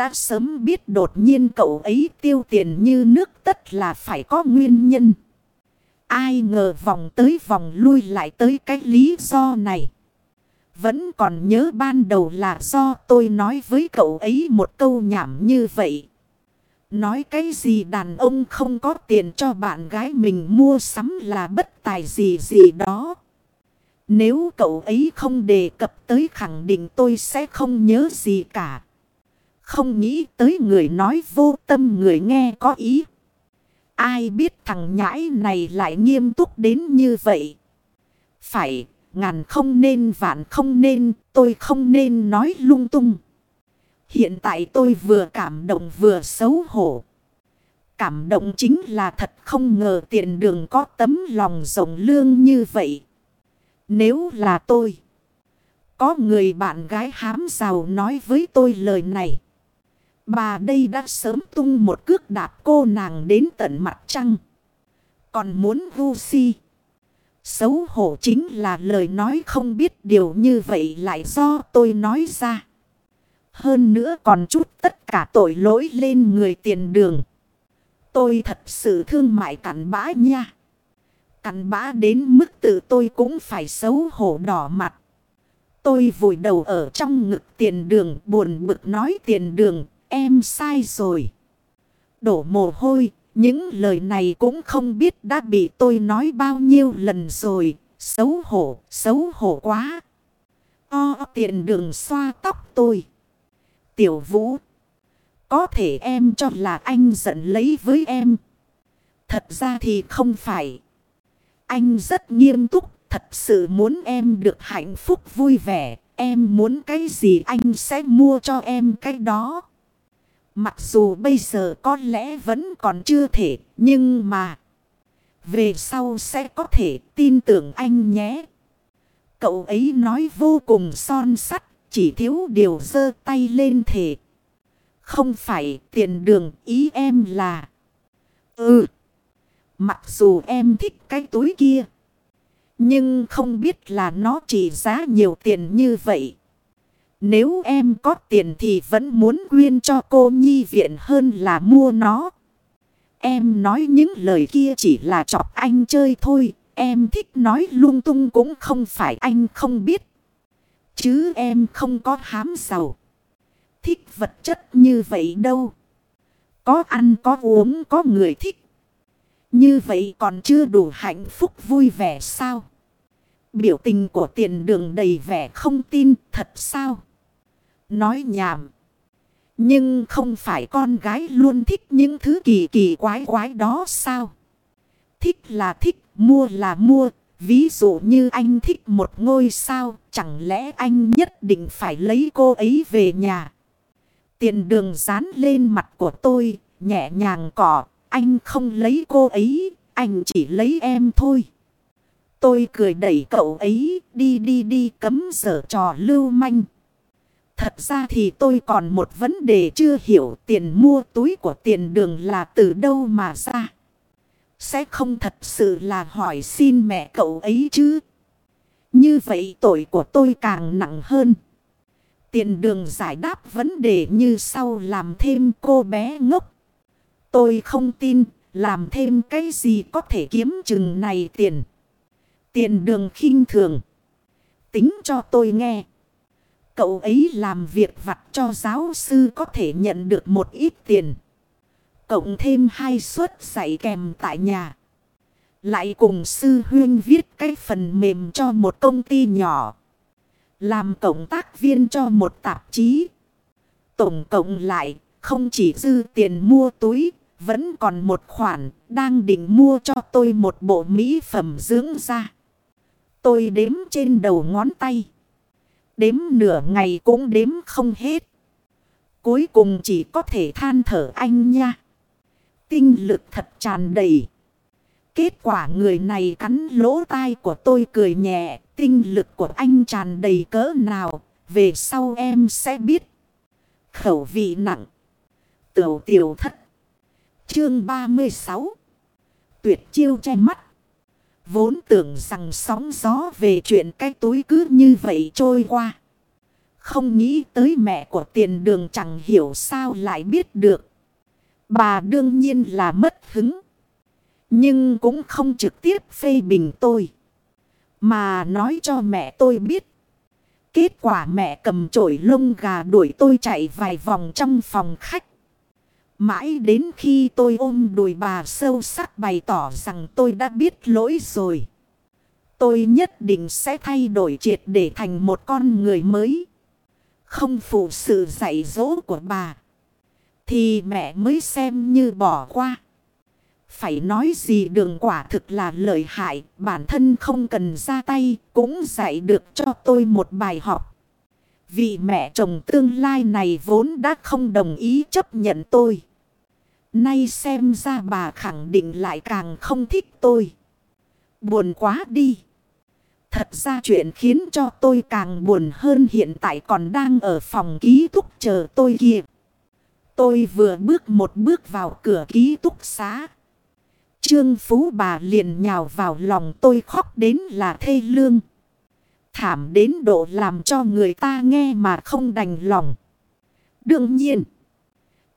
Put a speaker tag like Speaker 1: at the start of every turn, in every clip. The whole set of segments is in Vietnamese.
Speaker 1: đã sớm biết đột nhiên cậu ấy tiêu tiền như nước tất là phải có nguyên nhân. Ai ngờ vòng tới vòng lui lại tới cái lý do này. Vẫn còn nhớ ban đầu là do tôi nói với cậu ấy một câu nhảm như vậy. Nói cái gì đàn ông không có tiền cho bạn gái mình mua sắm là bất tài gì gì đó. Nếu cậu ấy không đề cập tới khẳng định tôi sẽ không nhớ gì cả. Không nghĩ tới người nói vô tâm người nghe có ý. Ai biết thằng nhãi này lại nghiêm túc đến như vậy. Phải, ngàn không nên vạn không nên, tôi không nên nói lung tung. Hiện tại tôi vừa cảm động vừa xấu hổ. Cảm động chính là thật không ngờ tiền đường có tấm lòng rộng lương như vậy. Nếu là tôi, có người bạn gái hám giàu nói với tôi lời này. Bà đây đã sớm tung một cước đạp cô nàng đến tận mặt trăng. Còn muốn vu si. Xấu hổ chính là lời nói không biết điều như vậy lại do tôi nói ra. Hơn nữa còn chút tất cả tội lỗi lên người tiền đường. Tôi thật sự thương mại cặn bã nha. Cặn bã đến mức tự tôi cũng phải xấu hổ đỏ mặt. Tôi vùi đầu ở trong ngực tiền đường, buồn bực nói tiền đường em sai rồi. Đổ mồ hôi, những lời này cũng không biết đã bị tôi nói bao nhiêu lần rồi. Xấu hổ, xấu hổ quá. O tiện đường xoa tóc tôi. Tiểu vũ. Có thể em cho là anh giận lấy với em. Thật ra thì không phải. Anh rất nghiêm túc. Thật sự muốn em được hạnh phúc vui vẻ. Em muốn cái gì anh sẽ mua cho em cái đó. Mặc dù bây giờ có lẽ vẫn còn chưa thể, nhưng mà về sau sẽ có thể tin tưởng anh nhé. Cậu ấy nói vô cùng son sắt, chỉ thiếu điều dơ tay lên thể. Không phải tiền đường ý em là. Ừ. Mặc dù em thích cái túi kia. Nhưng không biết là nó chỉ giá nhiều tiền như vậy. Nếu em có tiền thì vẫn muốn quyên cho cô nhi viện hơn là mua nó. Em nói những lời kia chỉ là chọc anh chơi thôi. Em thích nói lung tung cũng không phải anh không biết. Chứ em không có hám giàu. Thích vật chất như vậy đâu. Có ăn, có uống, có người thích. Như vậy còn chưa đủ hạnh phúc vui vẻ sao? Biểu tình của tiền đường đầy vẻ không tin, thật sao? Nói nhảm. Nhưng không phải con gái luôn thích những thứ kỳ kỳ quái quái đó sao? Thích là thích, mua là mua. Ví dụ như anh thích một ngôi sao, chẳng lẽ anh nhất định phải lấy cô ấy về nhà? Tiền đường dán lên mặt của tôi, nhẹ nhàng cỏ. Anh không lấy cô ấy, anh chỉ lấy em thôi. Tôi cười đẩy cậu ấy, đi đi đi cấm sở trò lưu manh. Thật ra thì tôi còn một vấn đề chưa hiểu tiền mua túi của tiền đường là từ đâu mà ra. Sẽ không thật sự là hỏi xin mẹ cậu ấy chứ. Như vậy tội của tôi càng nặng hơn. Tiền đường giải đáp vấn đề như sau, làm thêm cô bé ngốc. Tôi không tin, làm thêm cái gì có thể kiếm chừng này tiền. Tiền đường khinh thường. Tính cho tôi nghe. Cậu ấy làm việc vặt cho giáo sư có thể nhận được một ít tiền. Cộng thêm hai suất dạy kèm tại nhà. Lại cùng sư huyên viết cái phần mềm cho một công ty nhỏ. Làm cộng tác viên cho một tạp chí. Tổng cộng lại không chỉ dư tiền mua túi. Vẫn còn một khoản đang định mua cho tôi một bộ mỹ phẩm dưỡng da. Tôi đếm trên đầu ngón tay. Đếm nửa ngày cũng đếm không hết. Cuối cùng chỉ có thể than thở anh nha. Tinh lực thật tràn đầy. Kết quả người này cắn lỗ tai của tôi cười nhẹ. Tinh lực của anh tràn đầy cỡ nào. Về sau em sẽ biết. Khẩu vị nặng. Tiểu tiểu thất. Chương 36. Tuyệt chiêu che mắt. Vốn tưởng rằng sóng gió về chuyện cái túi cứ như vậy trôi qua. Không nghĩ tới mẹ của tiền đường chẳng hiểu sao lại biết được. Bà đương nhiên là mất hứng. Nhưng cũng không trực tiếp phê bình tôi. Mà nói cho mẹ tôi biết. Kết quả mẹ cầm chổi lông gà đuổi tôi chạy vài vòng trong phòng khách. Mãi đến khi tôi ôm đùi bà sâu sắc bày tỏ rằng tôi đã biết lỗi rồi. Tôi nhất định sẽ thay đổi triệt để thành một con người mới. Không phụ sự dạy dỗ của bà. Thì mẹ mới xem như bỏ qua. Phải nói gì đường quả thực là lợi hại. Bản thân không cần ra tay. Cũng dạy được cho tôi một bài học. Vì mẹ chồng tương lai này vốn đã không đồng ý chấp nhận tôi. Nay xem ra bà khẳng định lại càng không thích tôi. Buồn quá đi. Thật ra chuyện khiến cho tôi càng buồn hơn hiện tại còn đang ở phòng ký túc chờ tôi kìa Tôi vừa bước một bước vào cửa ký túc xá. Trương Phú bà liền nhào vào lòng tôi khóc đến là thê lương. Thảm đến độ làm cho người ta nghe mà không đành lòng. Đương nhiên.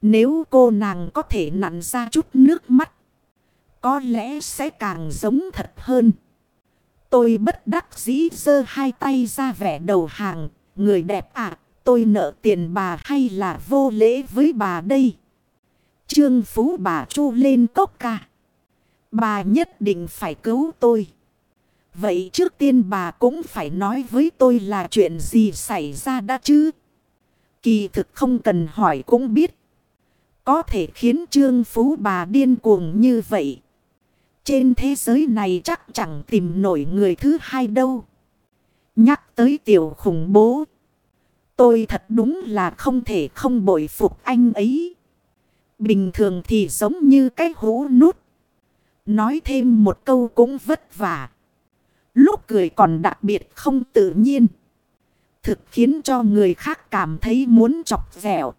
Speaker 1: Nếu cô nàng có thể nặn ra chút nước mắt. Có lẽ sẽ càng giống thật hơn. Tôi bất đắc dĩ giơ hai tay ra vẻ đầu hàng. Người đẹp à, tôi nợ tiền bà hay là vô lễ với bà đây? Trương Phú bà chu lên cốc ca. Bà nhất định phải cứu tôi. Vậy trước tiên bà cũng phải nói với tôi là chuyện gì xảy ra đã chứ? Kỳ thực không cần hỏi cũng biết. Có thể khiến Trương Phú bà điên cuồng như vậy. Trên thế giới này chắc chẳng tìm nổi người thứ hai đâu. Nhắc tới tiểu khủng bố. Tôi thật đúng là không thể không bội phục anh ấy. Bình thường thì giống như cái hũ nút. Nói thêm một câu cũng vất vả. Lúc cười còn đặc biệt không tự nhiên. Thực khiến cho người khác cảm thấy muốn chọc vẹo.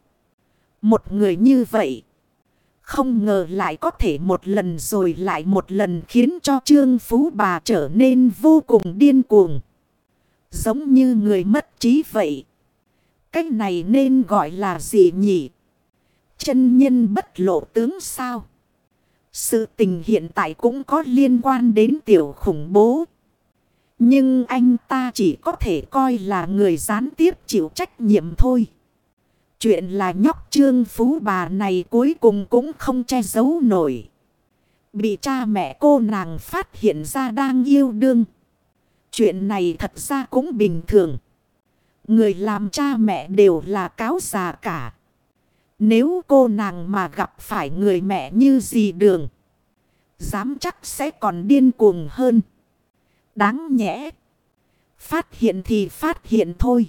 Speaker 1: Một người như vậy. Không ngờ lại có thể một lần rồi lại một lần khiến cho Trương Phú bà trở nên vô cùng điên cuồng. Giống như người mất trí vậy. Cách này nên gọi là gì nhỉ? Chân nhân bất lộ tướng sao? Sự tình hiện tại cũng có liên quan đến tiểu khủng bố. Nhưng anh ta chỉ có thể coi là người gián tiếp chịu trách nhiệm thôi. Chuyện là nhóc trương phú bà này cuối cùng cũng không che giấu nổi. Bị cha mẹ cô nàng phát hiện ra đang yêu đương. Chuyện này thật ra cũng bình thường. Người làm cha mẹ đều là cáo già cả. Nếu cô nàng mà gặp phải người mẹ như gì đường. Dám chắc sẽ còn điên cuồng hơn. Đáng nhẽ. Phát hiện thì phát hiện thôi.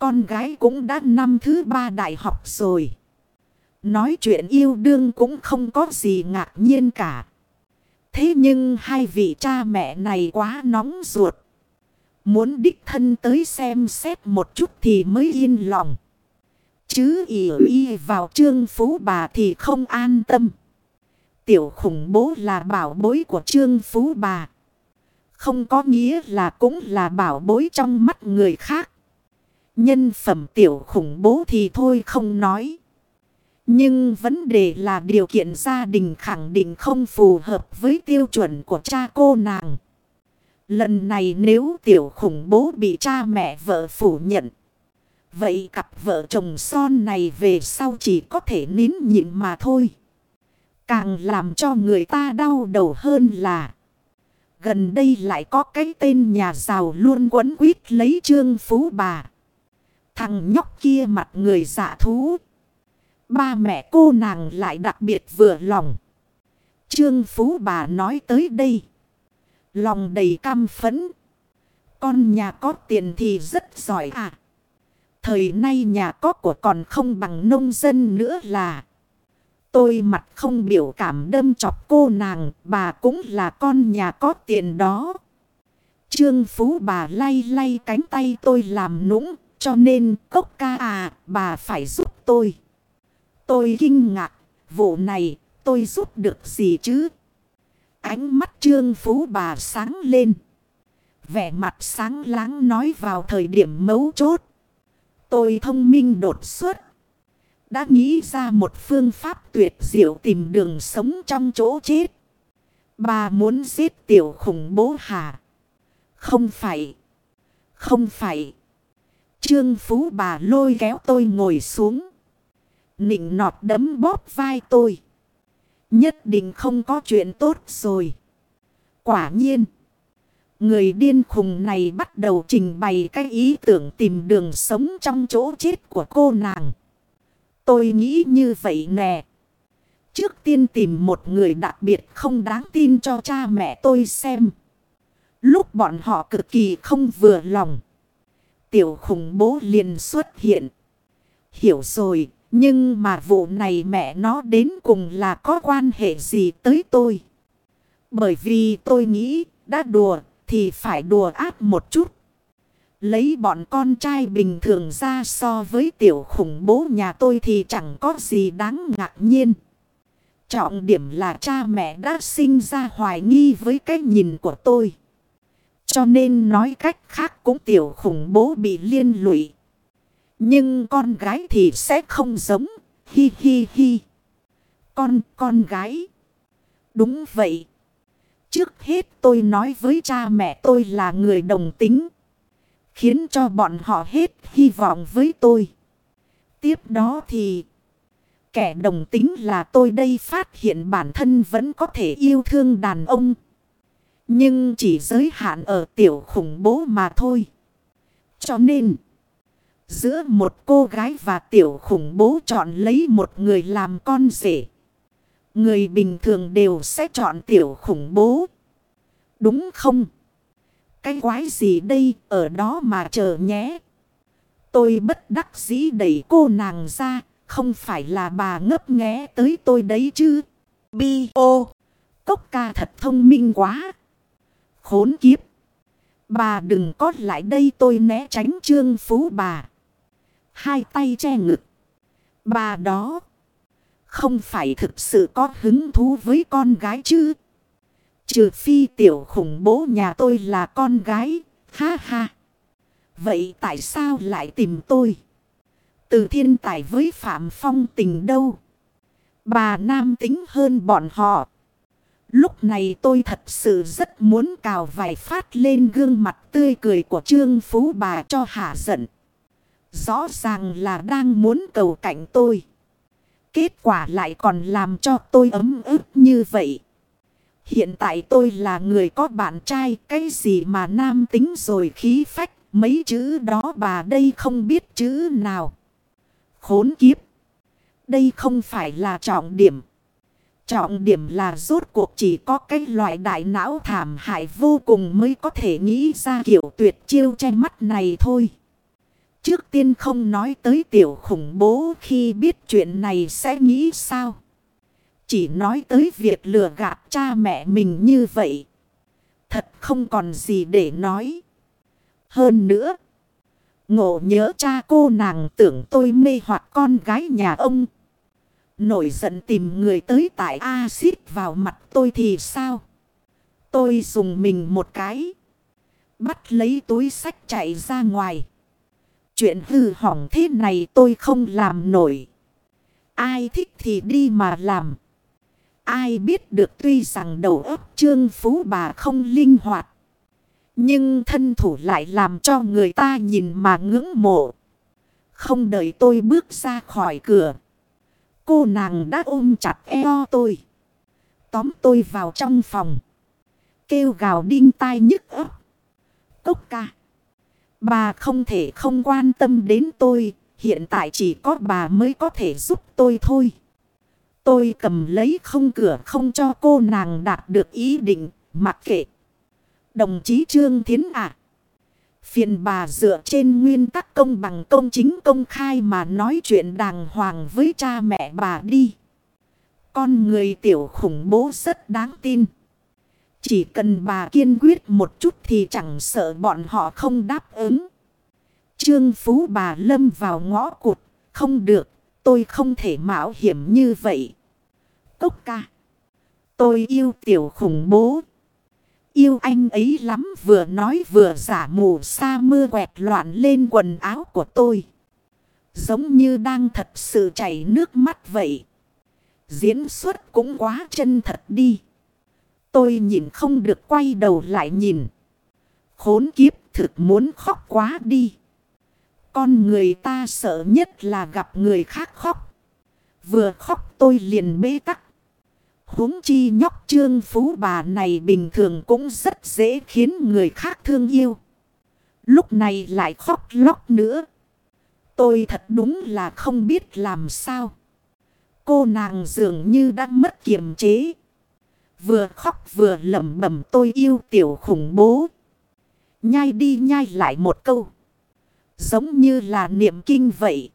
Speaker 1: Con gái cũng đã năm thứ ba đại học rồi. Nói chuyện yêu đương cũng không có gì ngạc nhiên cả. Thế nhưng hai vị cha mẹ này quá nóng ruột. Muốn đích thân tới xem xét một chút thì mới yên lòng. Chứ ỉ y vào trương phú bà thì không an tâm. Tiểu khủng bố là bảo bối của trương phú bà. Không có nghĩa là cũng là bảo bối trong mắt người khác. Nhân phẩm tiểu khủng bố thì thôi không nói. Nhưng vấn đề là điều kiện gia đình khẳng định không phù hợp với tiêu chuẩn của cha cô nàng. Lần này nếu tiểu khủng bố bị cha mẹ vợ phủ nhận. Vậy cặp vợ chồng son này về sau chỉ có thể nín nhịn mà thôi. Càng làm cho người ta đau đầu hơn là. Gần đây lại có cái tên nhà giàu luôn quấn quýt lấy trương phú bà. Thằng nhóc kia mặt người giả thú. Ba mẹ cô nàng lại đặc biệt vừa lòng. Trương Phú bà nói tới đây. Lòng đầy cam phấn. Con nhà có tiền thì rất giỏi à. Thời nay nhà có của còn không bằng nông dân nữa là. Tôi mặt không biểu cảm đâm chọc cô nàng. Bà cũng là con nhà có tiền đó. Trương Phú bà lay lay cánh tay tôi làm nũng. Cho nên cốc ca à, bà phải giúp tôi. Tôi kinh ngạc, vụ này tôi giúp được gì chứ? Ánh mắt trương phú bà sáng lên. Vẻ mặt sáng láng nói vào thời điểm mấu chốt. Tôi thông minh đột xuất. Đã nghĩ ra một phương pháp tuyệt diệu tìm đường sống trong chỗ chết. Bà muốn giết tiểu khủng bố hà. Không phải. Không phải. Trương Phú bà lôi kéo tôi ngồi xuống. Nịnh nọt đấm bóp vai tôi. Nhất định không có chuyện tốt rồi. Quả nhiên. Người điên khùng này bắt đầu trình bày cái ý tưởng tìm đường sống trong chỗ chết của cô nàng. Tôi nghĩ như vậy nè. Trước tiên tìm một người đặc biệt không đáng tin cho cha mẹ tôi xem. Lúc bọn họ cực kỳ không vừa lòng. Tiểu khủng bố liền xuất hiện. Hiểu rồi, nhưng mà vụ này mẹ nó đến cùng là có quan hệ gì tới tôi. Bởi vì tôi nghĩ đã đùa thì phải đùa áp một chút. Lấy bọn con trai bình thường ra so với tiểu khủng bố nhà tôi thì chẳng có gì đáng ngạc nhiên. Trọng điểm là cha mẹ đã sinh ra hoài nghi với cái nhìn của tôi. Cho nên nói cách khác cũng tiểu khủng bố bị liên lụy. Nhưng con gái thì sẽ không giống. Hi hi hi. Con, con gái. Đúng vậy. Trước hết tôi nói với cha mẹ tôi là người đồng tính. Khiến cho bọn họ hết hy vọng với tôi. Tiếp đó thì... Kẻ đồng tính là tôi đây phát hiện bản thân vẫn có thể yêu thương đàn ông. Nhưng chỉ giới hạn ở tiểu khủng bố mà thôi. Cho nên... Giữa một cô gái và tiểu khủng bố chọn lấy một người làm con rể. Người bình thường đều sẽ chọn tiểu khủng bố. Đúng không? Cái quái gì đây ở đó mà chờ nhé. Tôi bất đắc dĩ đẩy cô nàng ra. Không phải là bà ngấp nghé tới tôi đấy chứ. Bi ô. Cốc ca thật thông minh quá. Khốn kiếp. Bà đừng có lại đây tôi né tránh trương phú bà. Hai tay che ngực. Bà đó. Không phải thực sự có hứng thú với con gái chứ. Trừ phi tiểu khủng bố nhà tôi là con gái. Ha ha. Vậy tại sao lại tìm tôi? Từ thiên tài với Phạm Phong tình đâu? Bà nam tính hơn bọn họ. Lúc này tôi thật sự rất muốn cào vài phát lên gương mặt tươi cười của Trương Phú bà cho hạ giận. Rõ ràng là đang muốn cầu cạnh tôi. Kết quả lại còn làm cho tôi ấm ức như vậy. Hiện tại tôi là người có bạn trai, cái gì mà nam tính rồi khí phách, mấy chữ đó bà đây không biết chữ nào. Khốn kiếp! Đây không phải là trọng điểm. Trọng điểm là rốt cuộc chỉ có cái loại đại não thảm hại vô cùng mới có thể nghĩ ra kiểu tuyệt chiêu che mắt này thôi. Trước tiên không nói tới tiểu khủng bố khi biết chuyện này sẽ nghĩ sao. Chỉ nói tới việc lừa gạt cha mẹ mình như vậy. Thật không còn gì để nói. Hơn nữa. Ngộ nhớ cha cô nàng tưởng tôi mê hoặc con gái nhà ông. Nổi giận tìm người tới tại axit vào mặt tôi thì sao? Tôi dùng mình một cái. Bắt lấy túi sách chạy ra ngoài. Chuyện hư hỏng thế này tôi không làm nổi. Ai thích thì đi mà làm. Ai biết được tuy rằng đầu óc trương phú bà không linh hoạt. Nhưng thân thủ lại làm cho người ta nhìn mà ngưỡng mộ. Không đợi tôi bước ra khỏi cửa. Cô nàng đã ôm chặt eo tôi. Tóm tôi vào trong phòng. Kêu gào đinh tai nhức ấp. Cốc ca. Bà không thể không quan tâm đến tôi. Hiện tại chỉ có bà mới có thể giúp tôi thôi. Tôi cầm lấy không cửa không cho cô nàng đạt được ý định. Mặc kệ. Đồng chí Trương Thiến ạ. Phiền bà dựa trên nguyên tắc công bằng công chính công khai mà nói chuyện đàng hoàng với cha mẹ bà đi. Con người tiểu khủng bố rất đáng tin. Chỉ cần bà kiên quyết một chút thì chẳng sợ bọn họ không đáp ứng. Trương Phú bà lâm vào ngõ cụt. Không được, tôi không thể mạo hiểm như vậy. Cốc ca. Tôi yêu tiểu khủng bố. Yêu anh ấy lắm, vừa nói vừa giả mù sa mưa quẹt loạn lên quần áo của tôi. Giống như đang thật sự chảy nước mắt vậy. Diễn xuất cũng quá chân thật đi. Tôi nhìn không được quay đầu lại nhìn. Khốn kiếp, thực muốn khóc quá đi. Con người ta sợ nhất là gặp người khác khóc. Vừa khóc tôi liền bế tắc huống chi nhóc trương phú bà này bình thường cũng rất dễ khiến người khác thương yêu. Lúc này lại khóc lóc nữa. Tôi thật đúng là không biết làm sao. Cô nàng dường như đã mất kiềm chế. Vừa khóc vừa lẩm bẩm tôi yêu tiểu khủng bố. Nhai đi nhai lại một câu. Giống như là niệm kinh vậy.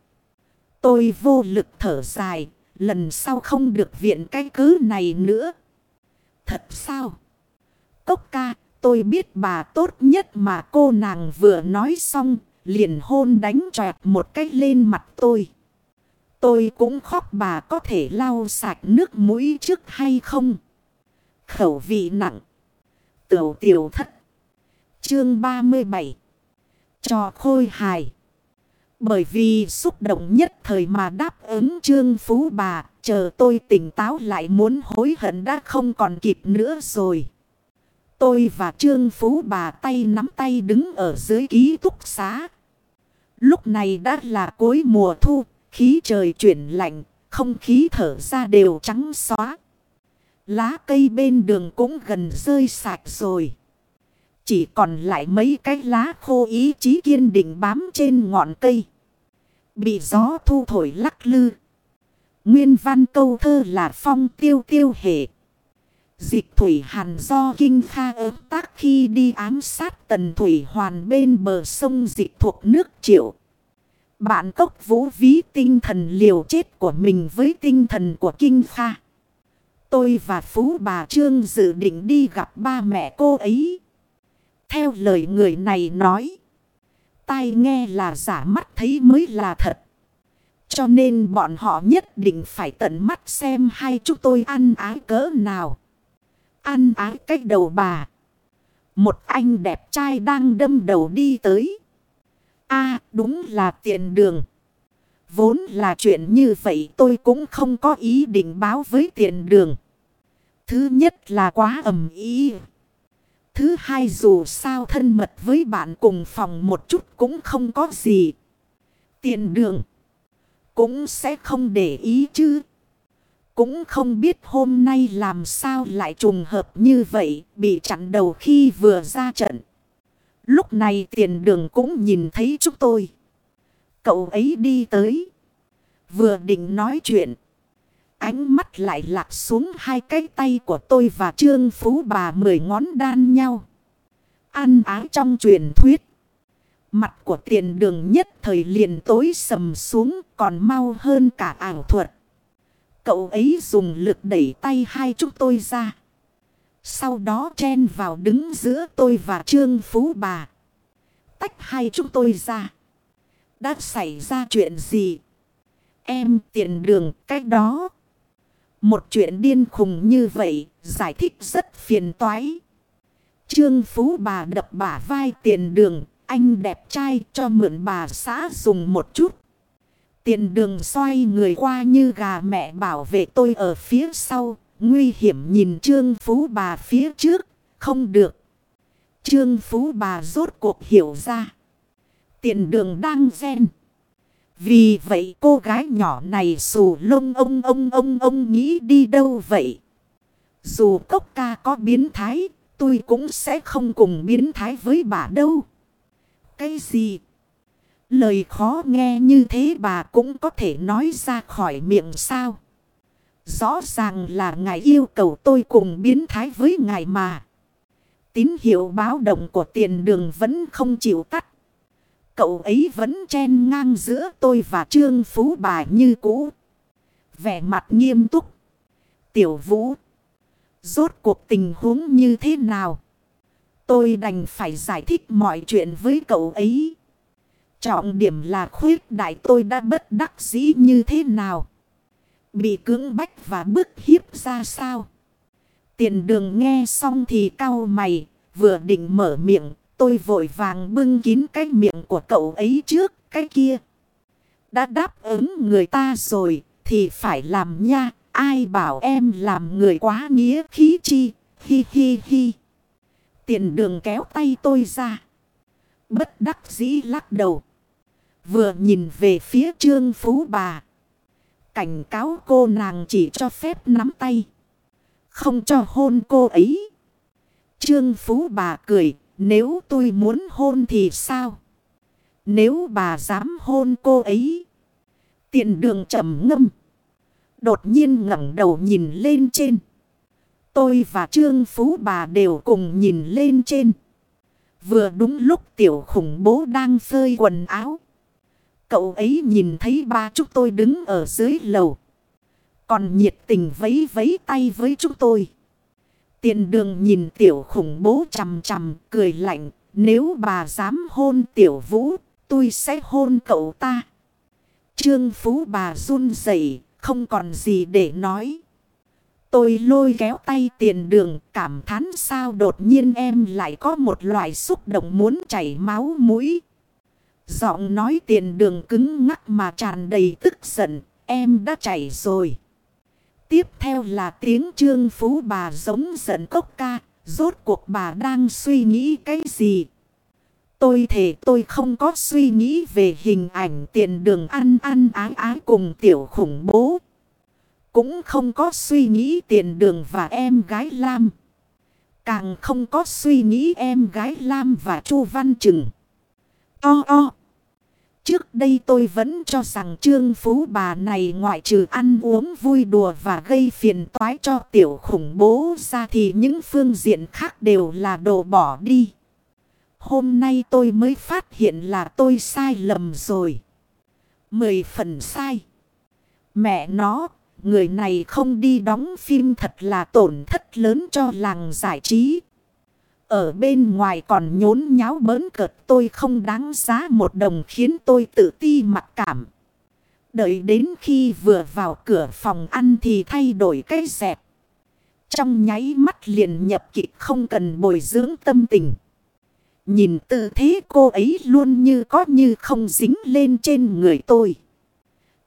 Speaker 1: Tôi vô lực thở dài. Lần sau không được viện cái cứ này nữa. Thật sao? Cốc ca, tôi biết bà tốt nhất mà cô nàng vừa nói xong. Liền hôn đánh trọt một cách lên mặt tôi. Tôi cũng khóc bà có thể lau sạch nước mũi trước hay không? Khẩu vị nặng. Tiểu tiểu thất. Chương 37. trò khôi hài. Bởi vì xúc động nhất thời mà đáp ứng trương phú bà. Chờ tôi tỉnh táo lại muốn hối hận đã không còn kịp nữa rồi. Tôi và trương phú bà tay nắm tay đứng ở dưới ký túc xá. Lúc này đã là cuối mùa thu. Khí trời chuyển lạnh. Không khí thở ra đều trắng xóa. Lá cây bên đường cũng gần rơi sạch rồi. Chỉ còn lại mấy cái lá khô ý chí kiên định bám trên ngọn cây. Bị gió thu thổi lắc lư. Nguyên văn câu thơ là phong tiêu tiêu hệ. Dịch thủy hàn do kinh kha ớt tác khi đi ám sát tần thủy hoàn bên bờ sông dịch thuộc nước triệu. Bạn cốc vũ ví tinh thần liều chết của mình với tinh thần của kinh kha. Tôi và Phú bà Trương dự định đi gặp ba mẹ cô ấy. Theo lời người này nói. Tai nghe là giả mắt thấy mới là thật. Cho nên bọn họ nhất định phải tận mắt xem hai chúng tôi ăn ái cỡ nào. Ăn ái cách đầu bà. Một anh đẹp trai đang đâm đầu đi tới. a, đúng là tiền đường. Vốn là chuyện như vậy tôi cũng không có ý định báo với tiền đường. Thứ nhất là quá ầm ý. Thứ hai dù sao thân mật với bạn cùng phòng một chút cũng không có gì. Tiền đường. Cũng sẽ không để ý chứ. Cũng không biết hôm nay làm sao lại trùng hợp như vậy. Bị chặn đầu khi vừa ra trận. Lúc này tiền đường cũng nhìn thấy chúng tôi. Cậu ấy đi tới. Vừa định nói chuyện. Ánh mắt lại lạc xuống hai cái tay của tôi và trương phú bà mười ngón đan nhau. Ăn ái trong truyền thuyết. Mặt của tiền đường nhất thời liền tối sầm xuống, còn mau hơn cả ảo thuật. Cậu ấy dùng lực đẩy tay hai chúng tôi ra. Sau đó chen vào đứng giữa tôi và trương phú bà. Tách hai chúng tôi ra. Đã xảy ra chuyện gì? Em tiền đường cách đó. Một chuyện điên khùng như vậy, giải thích rất phiền toái. Trương Phú bà đập bả vai tiền đường, anh đẹp trai cho mượn bà xã dùng một chút. Tiền đường xoay người qua như gà mẹ bảo vệ tôi ở phía sau, nguy hiểm nhìn Trương Phú bà phía trước, không được. Trương Phú bà rốt cuộc hiểu ra. Tiền đường đang ghen. Vì vậy cô gái nhỏ này xù lông ông ông ông ông nghĩ đi đâu vậy? Dù cốc ca có biến thái, tôi cũng sẽ không cùng biến thái với bà đâu. Cái gì? Lời khó nghe như thế bà cũng có thể nói ra khỏi miệng sao? Rõ ràng là ngài yêu cầu tôi cùng biến thái với ngài mà. Tín hiệu báo động của tiền đường vẫn không chịu tắt. Cậu ấy vẫn chen ngang giữa tôi và Trương Phú bà như cũ. Vẻ mặt nghiêm túc. Tiểu Vũ. Rốt cuộc tình huống như thế nào? Tôi đành phải giải thích mọi chuyện với cậu ấy. Trọng điểm là khuyết đại tôi đã bất đắc dĩ như thế nào? Bị cưỡng bách và bức hiếp ra sao? Tiền đường nghe xong thì cau mày, vừa định mở miệng, Tôi vội vàng bưng kín cái miệng của cậu ấy trước, cái kia. đã đáp ứng người ta rồi, thì phải làm nha. Ai bảo em làm người quá nghĩa khí chi. Hi hi hi. Tiền đường kéo tay tôi ra. Bất đắc dĩ lắc đầu. Vừa nhìn về phía trương phú bà. Cảnh cáo cô nàng chỉ cho phép nắm tay. Không cho hôn cô ấy. Trương phú bà cười. Nếu tôi muốn hôn thì sao? Nếu bà dám hôn cô ấy. Tiền đường trầm ngâm. Đột nhiên ngẩng đầu nhìn lên trên. Tôi và Trương Phú bà đều cùng nhìn lên trên. Vừa đúng lúc tiểu khủng bố đang phơi quần áo. Cậu ấy nhìn thấy ba chúng tôi đứng ở dưới lầu. Còn nhiệt tình vấy vấy tay với chúng tôi. Tiền đường nhìn tiểu khủng bố chằm chằm cười lạnh. Nếu bà dám hôn tiểu vũ, tôi sẽ hôn cậu ta. Trương Phú bà run rẩy không còn gì để nói. Tôi lôi kéo tay tiền đường cảm thán sao đột nhiên em lại có một loại xúc động muốn chảy máu mũi. Giọng nói tiền đường cứng ngắc mà tràn đầy tức giận, em đã chảy rồi. Tiếp theo là tiếng trương phú bà giống giận cốc ca, rốt cuộc bà đang suy nghĩ cái gì? Tôi thể tôi không có suy nghĩ về hình ảnh tiền đường ăn ăn ái ái cùng tiểu khủng bố. Cũng không có suy nghĩ tiền đường và em gái Lam. Càng không có suy nghĩ em gái Lam và Chu Văn Trừng. O o. Trước đây tôi vẫn cho rằng trương phú bà này ngoại trừ ăn uống vui đùa và gây phiền toái cho tiểu khủng bố ra thì những phương diện khác đều là đồ bỏ đi. Hôm nay tôi mới phát hiện là tôi sai lầm rồi. Mười phần sai. Mẹ nó, người này không đi đóng phim thật là tổn thất lớn cho làng giải trí. Ở bên ngoài còn nhốn nháo bớn cợt tôi không đáng giá một đồng khiến tôi tự ti mặc cảm. Đợi đến khi vừa vào cửa phòng ăn thì thay đổi cái dẹp. Trong nháy mắt liền nhập kịch không cần bồi dưỡng tâm tình. Nhìn tư thế cô ấy luôn như có như không dính lên trên người tôi.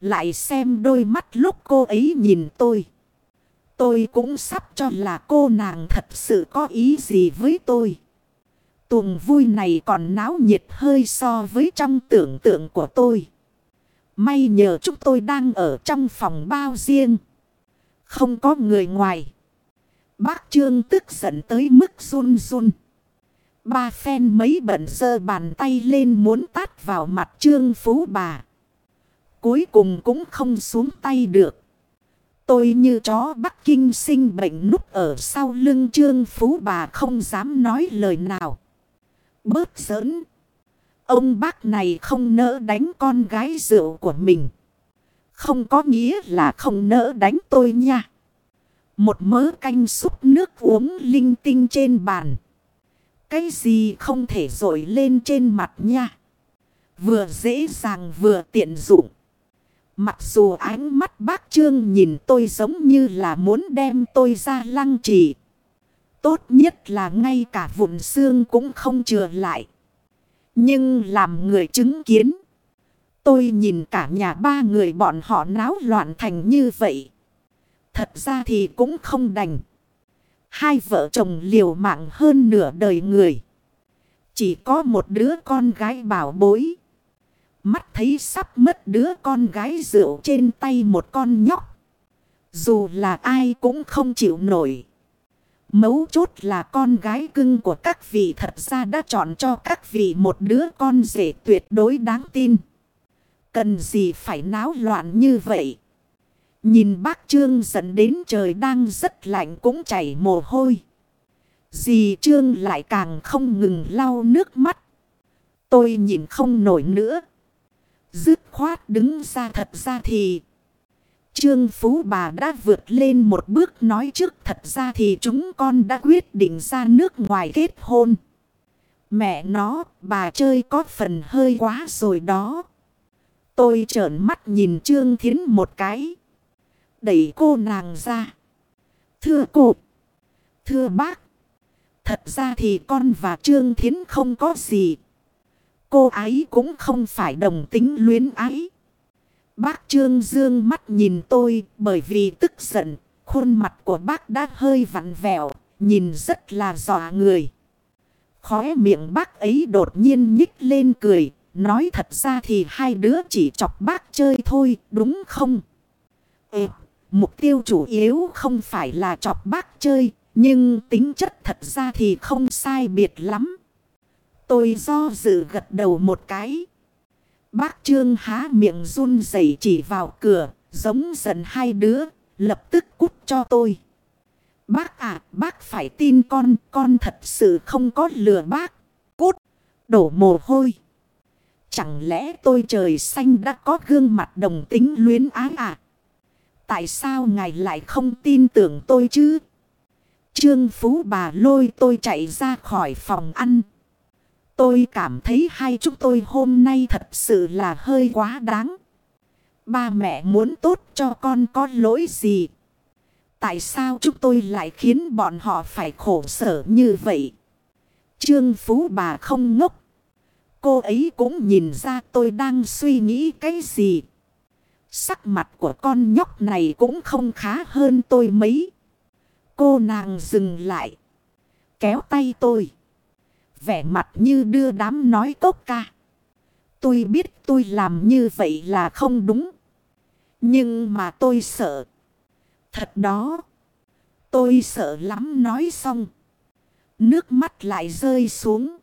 Speaker 1: Lại xem đôi mắt lúc cô ấy nhìn tôi. Tôi cũng sắp cho là cô nàng thật sự có ý gì với tôi. Tuồng vui này còn náo nhiệt hơi so với trong tưởng tượng của tôi. May nhờ chúng tôi đang ở trong phòng bao riêng. Không có người ngoài. Bác Trương tức giận tới mức run run. Ba phen mấy bận sơ bàn tay lên muốn tát vào mặt Trương Phú bà. Cuối cùng cũng không xuống tay được. Tôi như chó Bắc Kinh sinh bệnh núp ở sau lưng trương phú bà không dám nói lời nào. Bớt giỡn. Ông bác này không nỡ đánh con gái rượu của mình. Không có nghĩa là không nỡ đánh tôi nha. Một mớ canh súp nước uống linh tinh trên bàn. Cái gì không thể dội lên trên mặt nha. Vừa dễ dàng vừa tiện dụng. Mặc dù ánh mắt bác Trương nhìn tôi giống như là muốn đem tôi ra lăng trì. Tốt nhất là ngay cả vụn xương cũng không chừa lại. Nhưng làm người chứng kiến. Tôi nhìn cả nhà ba người bọn họ náo loạn thành như vậy. Thật ra thì cũng không đành. Hai vợ chồng liều mạng hơn nửa đời người. Chỉ có một đứa con gái bảo bối. Mắt thấy sắp mất đứa con gái rượu trên tay một con nhóc. Dù là ai cũng không chịu nổi. Mấu chốt là con gái cưng của các vị thật ra đã chọn cho các vị một đứa con rể tuyệt đối đáng tin. Cần gì phải náo loạn như vậy? Nhìn bác Trương dẫn đến trời đang rất lạnh cũng chảy mồ hôi. Dì Trương lại càng không ngừng lau nước mắt. Tôi nhìn không nổi nữa. Dứt khoát đứng ra thật ra thì. Trương Phú bà đã vượt lên một bước nói trước thật ra thì chúng con đã quyết định ra nước ngoài kết hôn. Mẹ nó, bà chơi có phần hơi quá rồi đó. Tôi trợn mắt nhìn Trương Thiến một cái. Đẩy cô nàng ra. Thưa cô. Thưa bác. Thật ra thì con và Trương Thiến không có gì. Cô ấy cũng không phải đồng tính luyến ái. Bác Trương Dương mắt nhìn tôi bởi vì tức giận. Khuôn mặt của bác đã hơi vặn vẹo, nhìn rất là dọa người. Khóe miệng bác ấy đột nhiên nhích lên cười, nói thật ra thì hai đứa chỉ chọc bác chơi thôi, đúng không? Ê, mục tiêu chủ yếu không phải là chọc bác chơi, nhưng tính chất thật ra thì không sai biệt lắm. Tôi do dự gật đầu một cái. Bác Trương há miệng run rẩy chỉ vào cửa, giống giận hai đứa, lập tức cút cho tôi. Bác à, bác phải tin con, con thật sự không có lừa bác. Cút, đổ mồ hôi. Chẳng lẽ tôi trời xanh đã có gương mặt đồng tính luyến ái à? Tại sao ngài lại không tin tưởng tôi chứ? Trương Phú bà lôi tôi chạy ra khỏi phòng ăn. Tôi cảm thấy hai chúng tôi hôm nay thật sự là hơi quá đáng. Ba mẹ muốn tốt cho con có lỗi gì? Tại sao chúng tôi lại khiến bọn họ phải khổ sở như vậy? Trương Phú bà không ngốc. Cô ấy cũng nhìn ra tôi đang suy nghĩ cái gì. Sắc mặt của con nhóc này cũng không khá hơn tôi mấy. Cô nàng dừng lại. Kéo tay tôi. Vẻ mặt như đưa đám nói cốc ca. Tôi biết tôi làm như vậy là không đúng. Nhưng mà tôi sợ. Thật đó. Tôi sợ lắm nói xong. Nước mắt lại rơi xuống.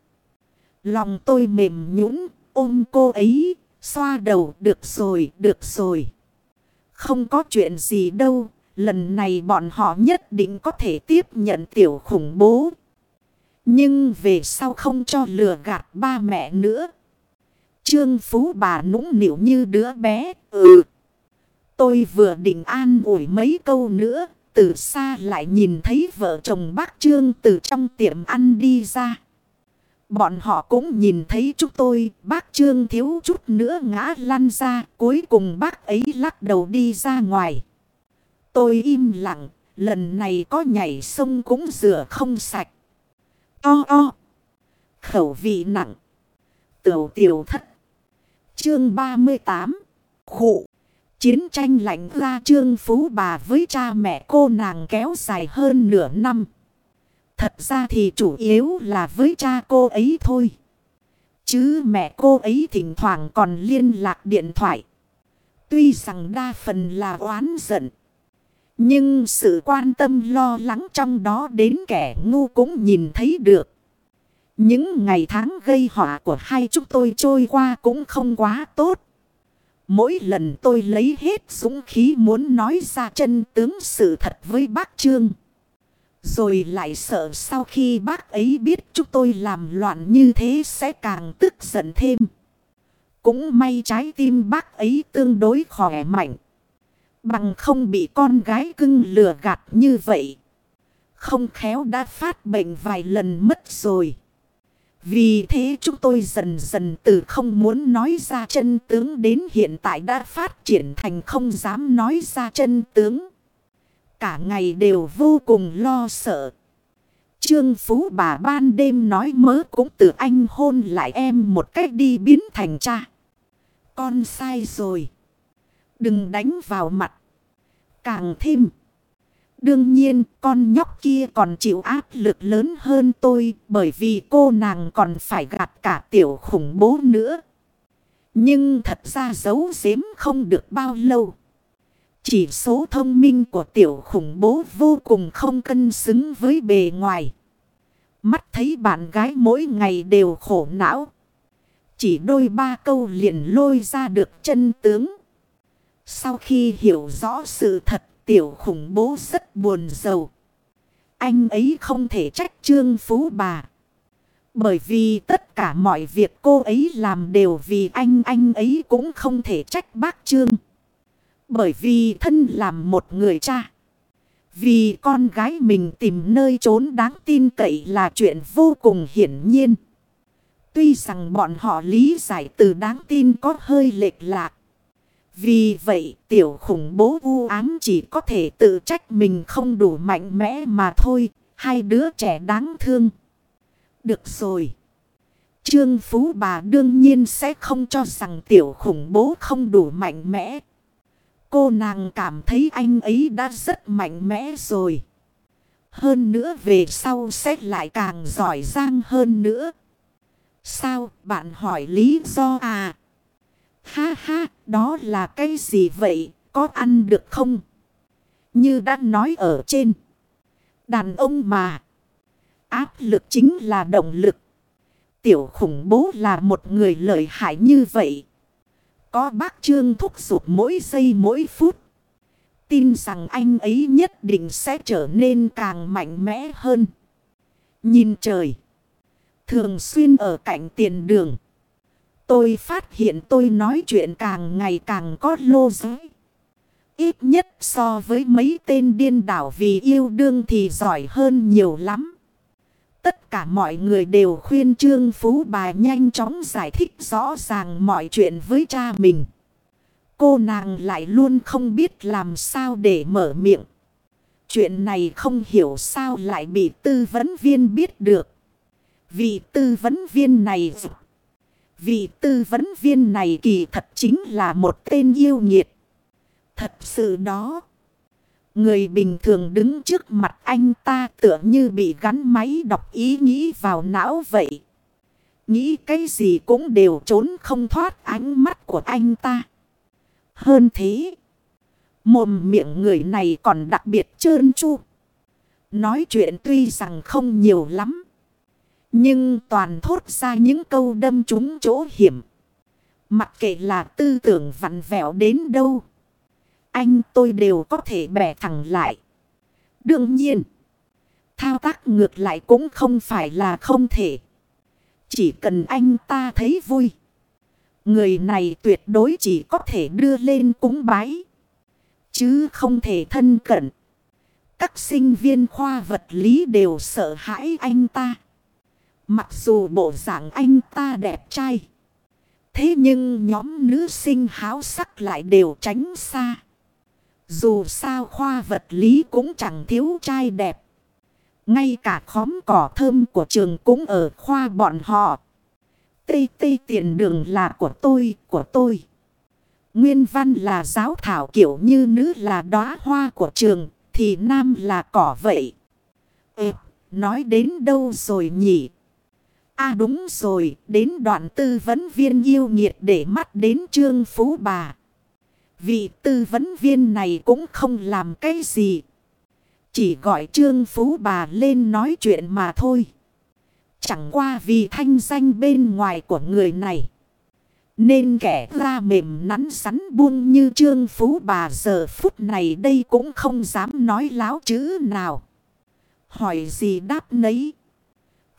Speaker 1: Lòng tôi mềm nhũn ôm cô ấy. Xoa đầu được rồi, được rồi. Không có chuyện gì đâu. Lần này bọn họ nhất định có thể tiếp nhận tiểu khủng bố. Nhưng về sau không cho lừa gạt ba mẹ nữa. Trương Phú bà nũng nịu như đứa bé. Ừ. Tôi vừa định an ủi mấy câu nữa. Từ xa lại nhìn thấy vợ chồng bác Trương từ trong tiệm ăn đi ra. Bọn họ cũng nhìn thấy chúng tôi, bác Trương thiếu chút nữa ngã lăn ra, cuối cùng bác ấy lắc đầu đi ra ngoài. Tôi im lặng, lần này có nhảy sông cũng rửa không sạch. O o, khẩu vị nặng, tiểu tiểu thất. Chương 38, khụ. Chiến tranh lạnh ra trương phú bà với cha mẹ cô nàng kéo dài hơn nửa năm. Thật ra thì chủ yếu là với cha cô ấy thôi. Chứ mẹ cô ấy thỉnh thoảng còn liên lạc điện thoại. Tuy rằng đa phần là oán giận. Nhưng sự quan tâm lo lắng trong đó đến kẻ ngu cũng nhìn thấy được. Những ngày tháng gây họa của hai chúng tôi trôi qua cũng không quá tốt. Mỗi lần tôi lấy hết dũng khí muốn nói ra chân tướng sự thật với bác Trương. Rồi lại sợ sau khi bác ấy biết chúng tôi làm loạn như thế sẽ càng tức giận thêm. Cũng may trái tim bác ấy tương đối khỏe mạnh. Bằng không bị con gái cưng lừa gạt như vậy. Không khéo đã phát bệnh vài lần mất rồi. Vì thế chúng tôi dần dần từ không muốn nói ra chân tướng đến hiện tại đã phát triển thành không dám nói ra chân tướng. Cả ngày đều vô cùng lo sợ. Trương Phú bà ban đêm nói mớ cũng từ anh hôn lại em một cách đi biến thành cha. Con sai rồi. Đừng đánh vào mặt. Càng thêm. Đương nhiên, con nhóc kia còn chịu áp lực lớn hơn tôi bởi vì cô nàng còn phải gạt cả tiểu khủng bố nữa. Nhưng thật ra giấu giếm không được bao lâu. Chỉ số thông minh của tiểu khủng bố vô cùng không cân xứng với bề ngoài. Mắt thấy bạn gái mỗi ngày đều khổ não. Chỉ đôi ba câu liền lôi ra được chân tướng. Sau khi hiểu rõ sự thật, tiểu khủng bố rất buồn giàu. Anh ấy không thể trách trương phú bà. Bởi vì tất cả mọi việc cô ấy làm đều vì anh anh ấy cũng không thể trách bác trương. Bởi vì thân làm một người cha. Vì con gái mình tìm nơi trốn đáng tin cậy là chuyện vô cùng hiển nhiên. Tuy rằng bọn họ lý giải từ đáng tin có hơi lệch lạc. Vì vậy, tiểu khủng bố u ám chỉ có thể tự trách mình không đủ mạnh mẽ mà thôi. Hai đứa trẻ đáng thương. Được rồi. Trương Phú bà đương nhiên sẽ không cho rằng tiểu khủng bố không đủ mạnh mẽ. Cô nàng cảm thấy anh ấy đã rất mạnh mẽ rồi. Hơn nữa về sau sẽ lại càng giỏi giang hơn nữa. Sao bạn hỏi lý do à? Ha ha, đó là cái gì vậy? Có ăn được không? Như đã nói ở trên. Đàn ông mà. Áp lực chính là động lực. Tiểu khủng bố là một người lợi hại như vậy. Có bác Trương thúc giục mỗi giây mỗi phút. Tin rằng anh ấy nhất định sẽ trở nên càng mạnh mẽ hơn. Nhìn trời. Thường xuyên ở cạnh tiền đường. Tôi phát hiện tôi nói chuyện càng ngày càng có lô giới. Ít nhất so với mấy tên điên đảo vì yêu đương thì giỏi hơn nhiều lắm. Tất cả mọi người đều khuyên Trương Phú Bà nhanh chóng giải thích rõ ràng mọi chuyện với cha mình. Cô nàng lại luôn không biết làm sao để mở miệng. Chuyện này không hiểu sao lại bị tư vấn viên biết được. vì tư vấn viên này... Vị tư vấn viên này kỳ thật chính là một tên yêu nghiệt. Thật sự đó. Người bình thường đứng trước mặt anh ta tựa như bị gắn máy đọc ý nghĩ vào não vậy. Nghĩ cái gì cũng đều trốn không thoát ánh mắt của anh ta. Hơn thế. Mồm miệng người này còn đặc biệt trơn chu. Nói chuyện tuy rằng không nhiều lắm. Nhưng toàn thốt ra những câu đâm trúng chỗ hiểm. Mặc kệ là tư tưởng vặn vẹo đến đâu. Anh tôi đều có thể bẻ thẳng lại. Đương nhiên. Thao tác ngược lại cũng không phải là không thể. Chỉ cần anh ta thấy vui. Người này tuyệt đối chỉ có thể đưa lên cúng bái. Chứ không thể thân cận. Các sinh viên khoa vật lý đều sợ hãi anh ta. Mặc dù bộ dạng anh ta đẹp trai. Thế nhưng nhóm nữ sinh háo sắc lại đều tránh xa. Dù sao khoa vật lý cũng chẳng thiếu trai đẹp. Ngay cả khóm cỏ thơm của trường cũng ở khoa bọn họ. Tây tây tiền đường là của tôi, của tôi. Nguyên văn là giáo thảo kiểu như nữ là đóa hoa của trường, thì nam là cỏ vậy. Ê, nói đến đâu rồi nhỉ? À đúng rồi, đến đoạn tư vấn viên yêu nghiệt để mắt đến trương phú bà. Vị tư vấn viên này cũng không làm cái gì. Chỉ gọi trương phú bà lên nói chuyện mà thôi. Chẳng qua vì thanh danh bên ngoài của người này. Nên kẻ ra mềm nắn sắn buông như trương phú bà giờ phút này đây cũng không dám nói láo chữ nào. Hỏi gì đáp nấy.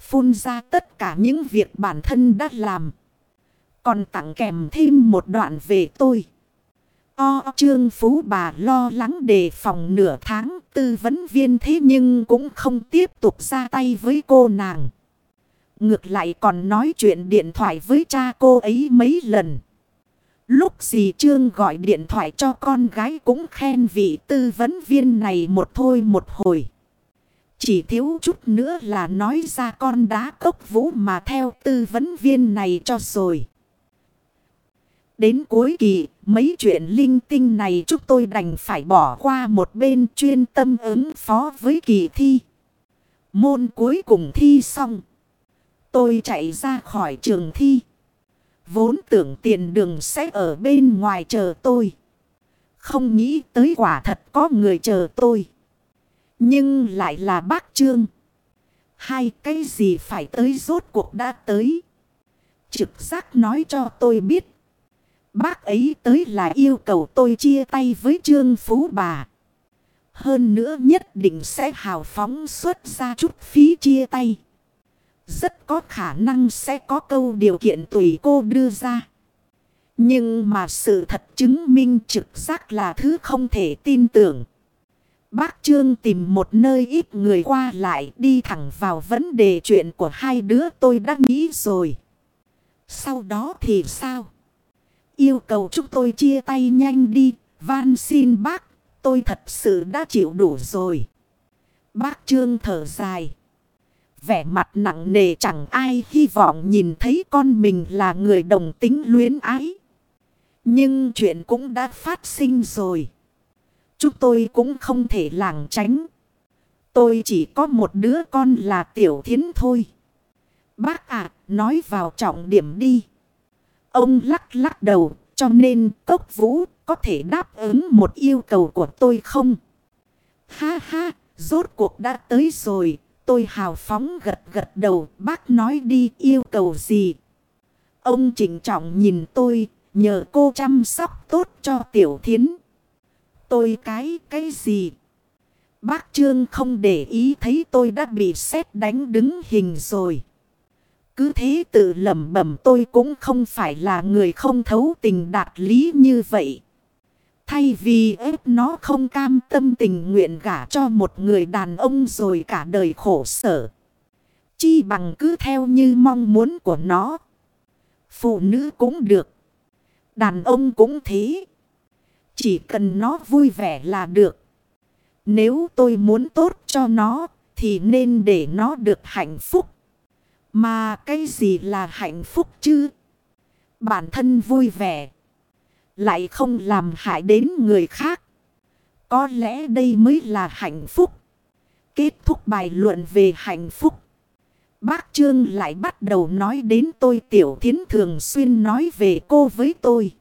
Speaker 1: Phun ra tất cả những việc bản thân đã làm. Còn tặng kèm thêm một đoạn về tôi. O trương phú bà lo lắng đề phòng nửa tháng, tư vấn viên thế nhưng cũng không tiếp tục ra tay với cô nàng. Ngược lại còn nói chuyện điện thoại với cha cô ấy mấy lần. Lúc gì Trương gọi điện thoại cho con gái cũng khen vị tư vấn viên này một thôi một hồi. Chỉ thiếu chút nữa là nói ra con đá cốc vũ mà theo tư vấn viên này cho rồi. Đến cuối kỳ, mấy chuyện linh tinh này chúng tôi đành phải bỏ qua một bên chuyên tâm ứng phó với kỳ thi. Môn cuối cùng thi xong. Tôi chạy ra khỏi trường thi. Vốn tưởng tiền đường sẽ ở bên ngoài chờ tôi. Không nghĩ tới quả thật có người chờ tôi. Nhưng lại là bác Trương. Hai cái gì phải tới rốt cuộc đã tới. Trực giác nói cho tôi biết. Bác ấy tới là yêu cầu tôi chia tay với Trương Phú bà. Hơn nữa nhất định sẽ hào phóng xuất ra chút phí chia tay. Rất có khả năng sẽ có câu điều kiện tùy cô đưa ra. Nhưng mà sự thật chứng minh trực giác là thứ không thể tin tưởng. Bác Trương tìm một nơi ít người qua lại đi thẳng vào vấn đề chuyện của hai đứa tôi đã nghĩ rồi. Sau đó thì sao? Yêu cầu chúng tôi chia tay nhanh đi, van xin bác, tôi thật sự đã chịu đủ rồi. Bác Trương thở dài. Vẻ mặt nặng nề chẳng ai hy vọng nhìn thấy con mình là người đồng tính luyến ái. Nhưng chuyện cũng đã phát sinh rồi. Chúng tôi cũng không thể lảng tránh. Tôi chỉ có một đứa con là Tiểu Thiến thôi. Bác ạ, nói vào trọng điểm đi. Ông lắc lắc đầu, cho nên Cốc Vũ có thể đáp ứng một yêu cầu của tôi không? Ha ha, rốt cuộc đã tới rồi. Tôi hào phóng gật gật đầu, bác nói đi yêu cầu gì? Ông chỉnh trọng nhìn tôi, nhờ cô chăm sóc tốt cho Tiểu Thiến. Tôi cái, cái gì? Bác Trương không để ý thấy tôi đã bị xét đánh đứng hình rồi. Cứ thế tự lẩm bẩm tôi cũng không phải là người không thấu tình đạt lý như vậy. Thay vì ép nó không cam tâm tình nguyện gả cho một người đàn ông rồi cả đời khổ sở. Chi bằng cứ theo như mong muốn của nó. Phụ nữ cũng được. Đàn ông cũng thế. Chỉ cần nó vui vẻ là được. Nếu tôi muốn tốt cho nó, thì nên để nó được hạnh phúc. Mà cái gì là hạnh phúc chứ? Bản thân vui vẻ. Lại không làm hại đến người khác. Có lẽ đây mới là hạnh phúc. Kết thúc bài luận về hạnh phúc. Bác Trương lại bắt đầu nói đến tôi Tiểu Thiến thường xuyên nói về cô với tôi.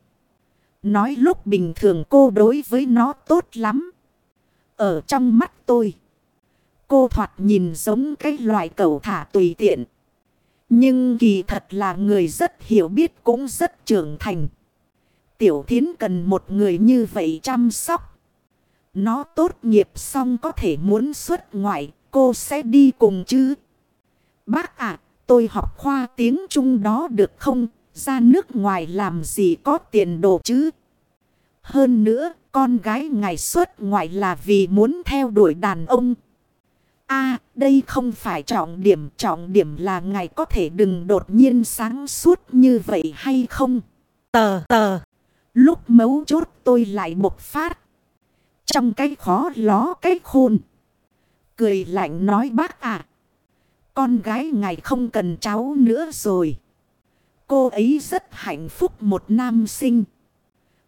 Speaker 1: Nói lúc bình thường cô đối với nó tốt lắm. Ở trong mắt tôi. Cô thoạt nhìn giống cái loại cầu thả tùy tiện. Nhưng kỳ thật là người rất hiểu biết cũng rất trưởng thành. Tiểu thiến cần một người như vậy chăm sóc. Nó tốt nghiệp xong có thể muốn xuất ngoại, cô sẽ đi cùng chứ. Bác ạ, tôi học khoa tiếng Trung đó được không? Ra nước ngoài làm gì có tiền đồ chứ? Hơn nữa, con gái ngài xuất ngoại là vì muốn theo đuổi đàn ông. a đây không phải trọng điểm. Trọng điểm là ngài có thể đừng đột nhiên sáng suốt như vậy hay không? Tờ tờ. Lúc mấu chốt tôi lại bộc phát. Trong cái khó ló cái khôn. Cười lạnh nói bác ạ. con gái ngài không cần cháu nữa rồi. Cô ấy rất hạnh phúc một nam sinh.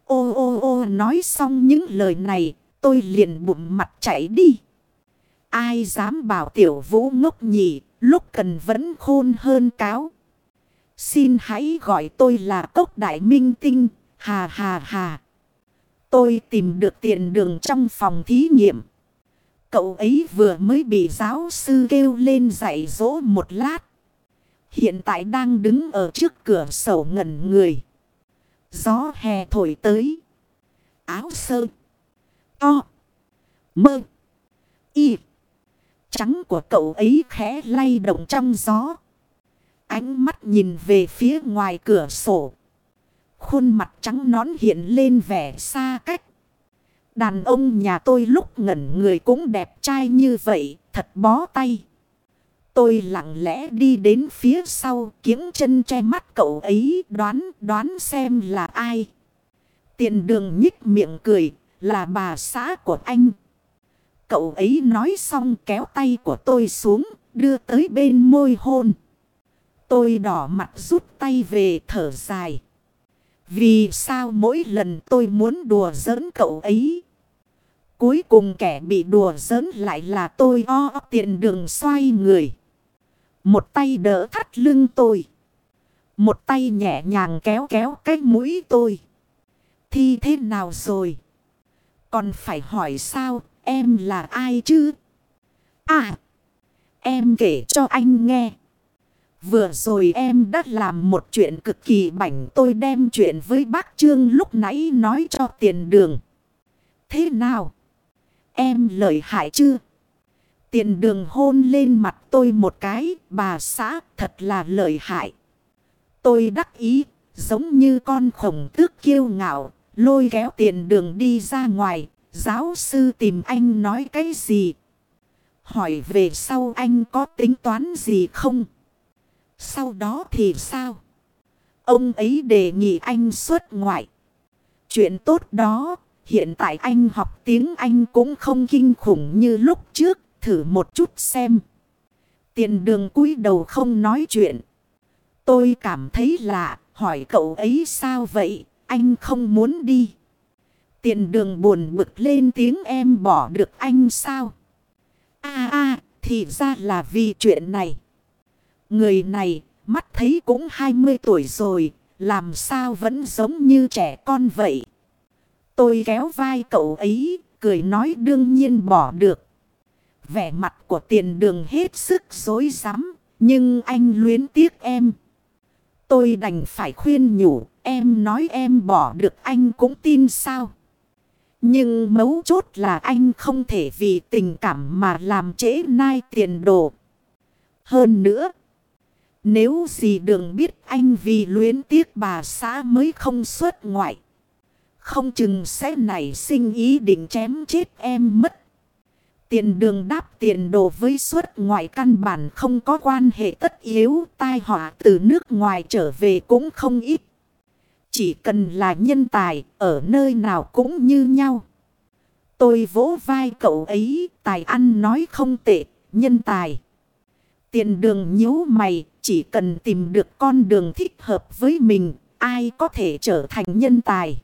Speaker 1: Ô ô ô nói xong những lời này, tôi liền bụng mặt chạy đi. Ai dám bảo tiểu vũ ngốc nhỉ, lúc cần vẫn khôn hơn cáo. Xin hãy gọi tôi là cốc đại minh tinh, hà hà hà. Tôi tìm được tiền đường trong phòng thí nghiệm. Cậu ấy vừa mới bị giáo sư kêu lên dạy dỗ một lát. Hiện tại đang đứng ở trước cửa sổ ngẩn người. Gió hè thổi tới. Áo sơ. To. Mơ. Y. Trắng của cậu ấy khẽ lay động trong gió. Ánh mắt nhìn về phía ngoài cửa sổ. Khuôn mặt trắng nón hiện lên vẻ xa cách. Đàn ông nhà tôi lúc ngẩn người cũng đẹp trai như vậy, thật bó tay. Tôi lặng lẽ đi đến phía sau, kiếng chân che mắt cậu ấy, đoán đoán xem là ai. Tiền đường nhích miệng cười, là bà xã của anh. Cậu ấy nói xong kéo tay của tôi xuống, đưa tới bên môi hôn. Tôi đỏ mặt rút tay về thở dài. Vì sao mỗi lần tôi muốn đùa giỡn cậu ấy. Cuối cùng kẻ bị đùa giỡn lại là tôi o, tiện đường xoay người. Một tay đỡ thắt lưng tôi. Một tay nhẹ nhàng kéo kéo cái mũi tôi. Thi thế nào rồi? Còn phải hỏi sao, em là ai chứ? À! Em kể cho anh nghe. Vừa rồi em đã làm một chuyện cực kỳ bảnh tôi đem chuyện với bác Trương lúc nãy nói cho tiền đường. Thế nào? Em lợi hại chưa? Tiền đường hôn lên mặt tôi một cái, bà xã thật là lợi hại. Tôi đắc ý, giống như con khổng tước kiêu ngạo, lôi kéo tiền đường đi ra ngoài. Giáo sư tìm anh nói cái gì? Hỏi về sau anh có tính toán gì không? Sau đó thì sao? Ông ấy đề nghị anh xuất ngoại. Chuyện tốt đó, hiện tại anh học tiếng Anh cũng không kinh khủng như lúc trước. Thử một chút xem. Tiền đường cúi đầu không nói chuyện. Tôi cảm thấy lạ. Hỏi cậu ấy sao vậy? anh không muốn đi. Tiền đường buồn bực lên tiếng em bỏ được anh sao? a a thì ra là vì chuyện này. Người này mắt thấy cũng 20 tuổi rồi, làm sao vẫn giống như trẻ con vậy? Tôi kéo vai cậu ấy, cười nói đương nhiên bỏ được. Vẻ mặt của tiền đường hết sức dối rắm nhưng anh luyến tiếc em. Tôi đành phải khuyên nhủ, em nói em bỏ được anh cũng tin sao. Nhưng mấu chốt là anh không thể vì tình cảm mà làm trễ nai tiền đồ. Hơn nữa, nếu gì đường biết anh vì luyến tiếc bà xã mới không xuất ngoại. Không chừng sẽ nảy sinh ý định chém chết em mất. Tiền đường đáp tiền đồ với xuất ngoại căn bản không có quan hệ tất yếu. Tai họa từ nước ngoài trở về cũng không ít. Chỉ cần là nhân tài, ở nơi nào cũng như nhau. Tôi vỗ vai cậu ấy, tài ăn nói không tệ, nhân tài. Tiền đường nhíu mày, chỉ cần tìm được con đường thích hợp với mình, ai có thể trở thành nhân tài.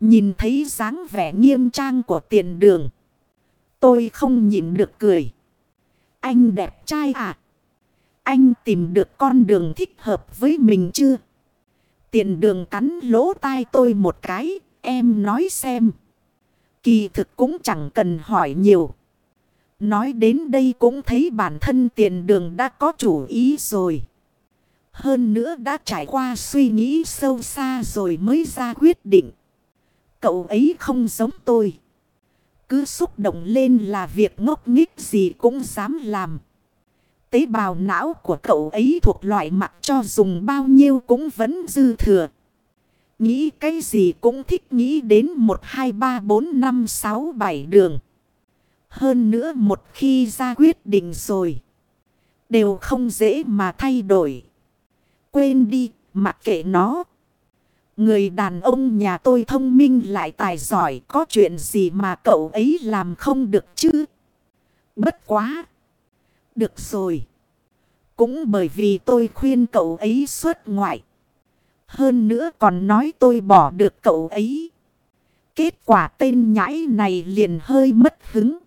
Speaker 1: Nhìn thấy dáng vẻ nghiêm trang của tiền đường. Tôi không nhịn được cười. Anh đẹp trai à? Anh tìm được con đường thích hợp với mình chưa? Tiền đường cắn lỗ tai tôi một cái, em nói xem. Kỳ thực cũng chẳng cần hỏi nhiều. Nói đến đây cũng thấy bản thân tiền đường đã có chủ ý rồi. Hơn nữa đã trải qua suy nghĩ sâu xa rồi mới ra quyết định. Cậu ấy không giống tôi. Cứ xúc động lên là việc ngốc nghích gì cũng dám làm. Tế bào não của cậu ấy thuộc loại mặt cho dùng bao nhiêu cũng vẫn dư thừa. Nghĩ cái gì cũng thích nghĩ đến 1, 2, 3, 4, 5, 6, 7 đường. Hơn nữa một khi ra quyết định rồi. Đều không dễ mà thay đổi. Quên đi, mặc kệ nó. Người đàn ông nhà tôi thông minh lại tài giỏi. Có chuyện gì mà cậu ấy làm không được chứ? Bất quá. Được rồi. Cũng bởi vì tôi khuyên cậu ấy xuất ngoại. Hơn nữa còn nói tôi bỏ được cậu ấy. Kết quả tên nhãi này liền hơi mất hứng.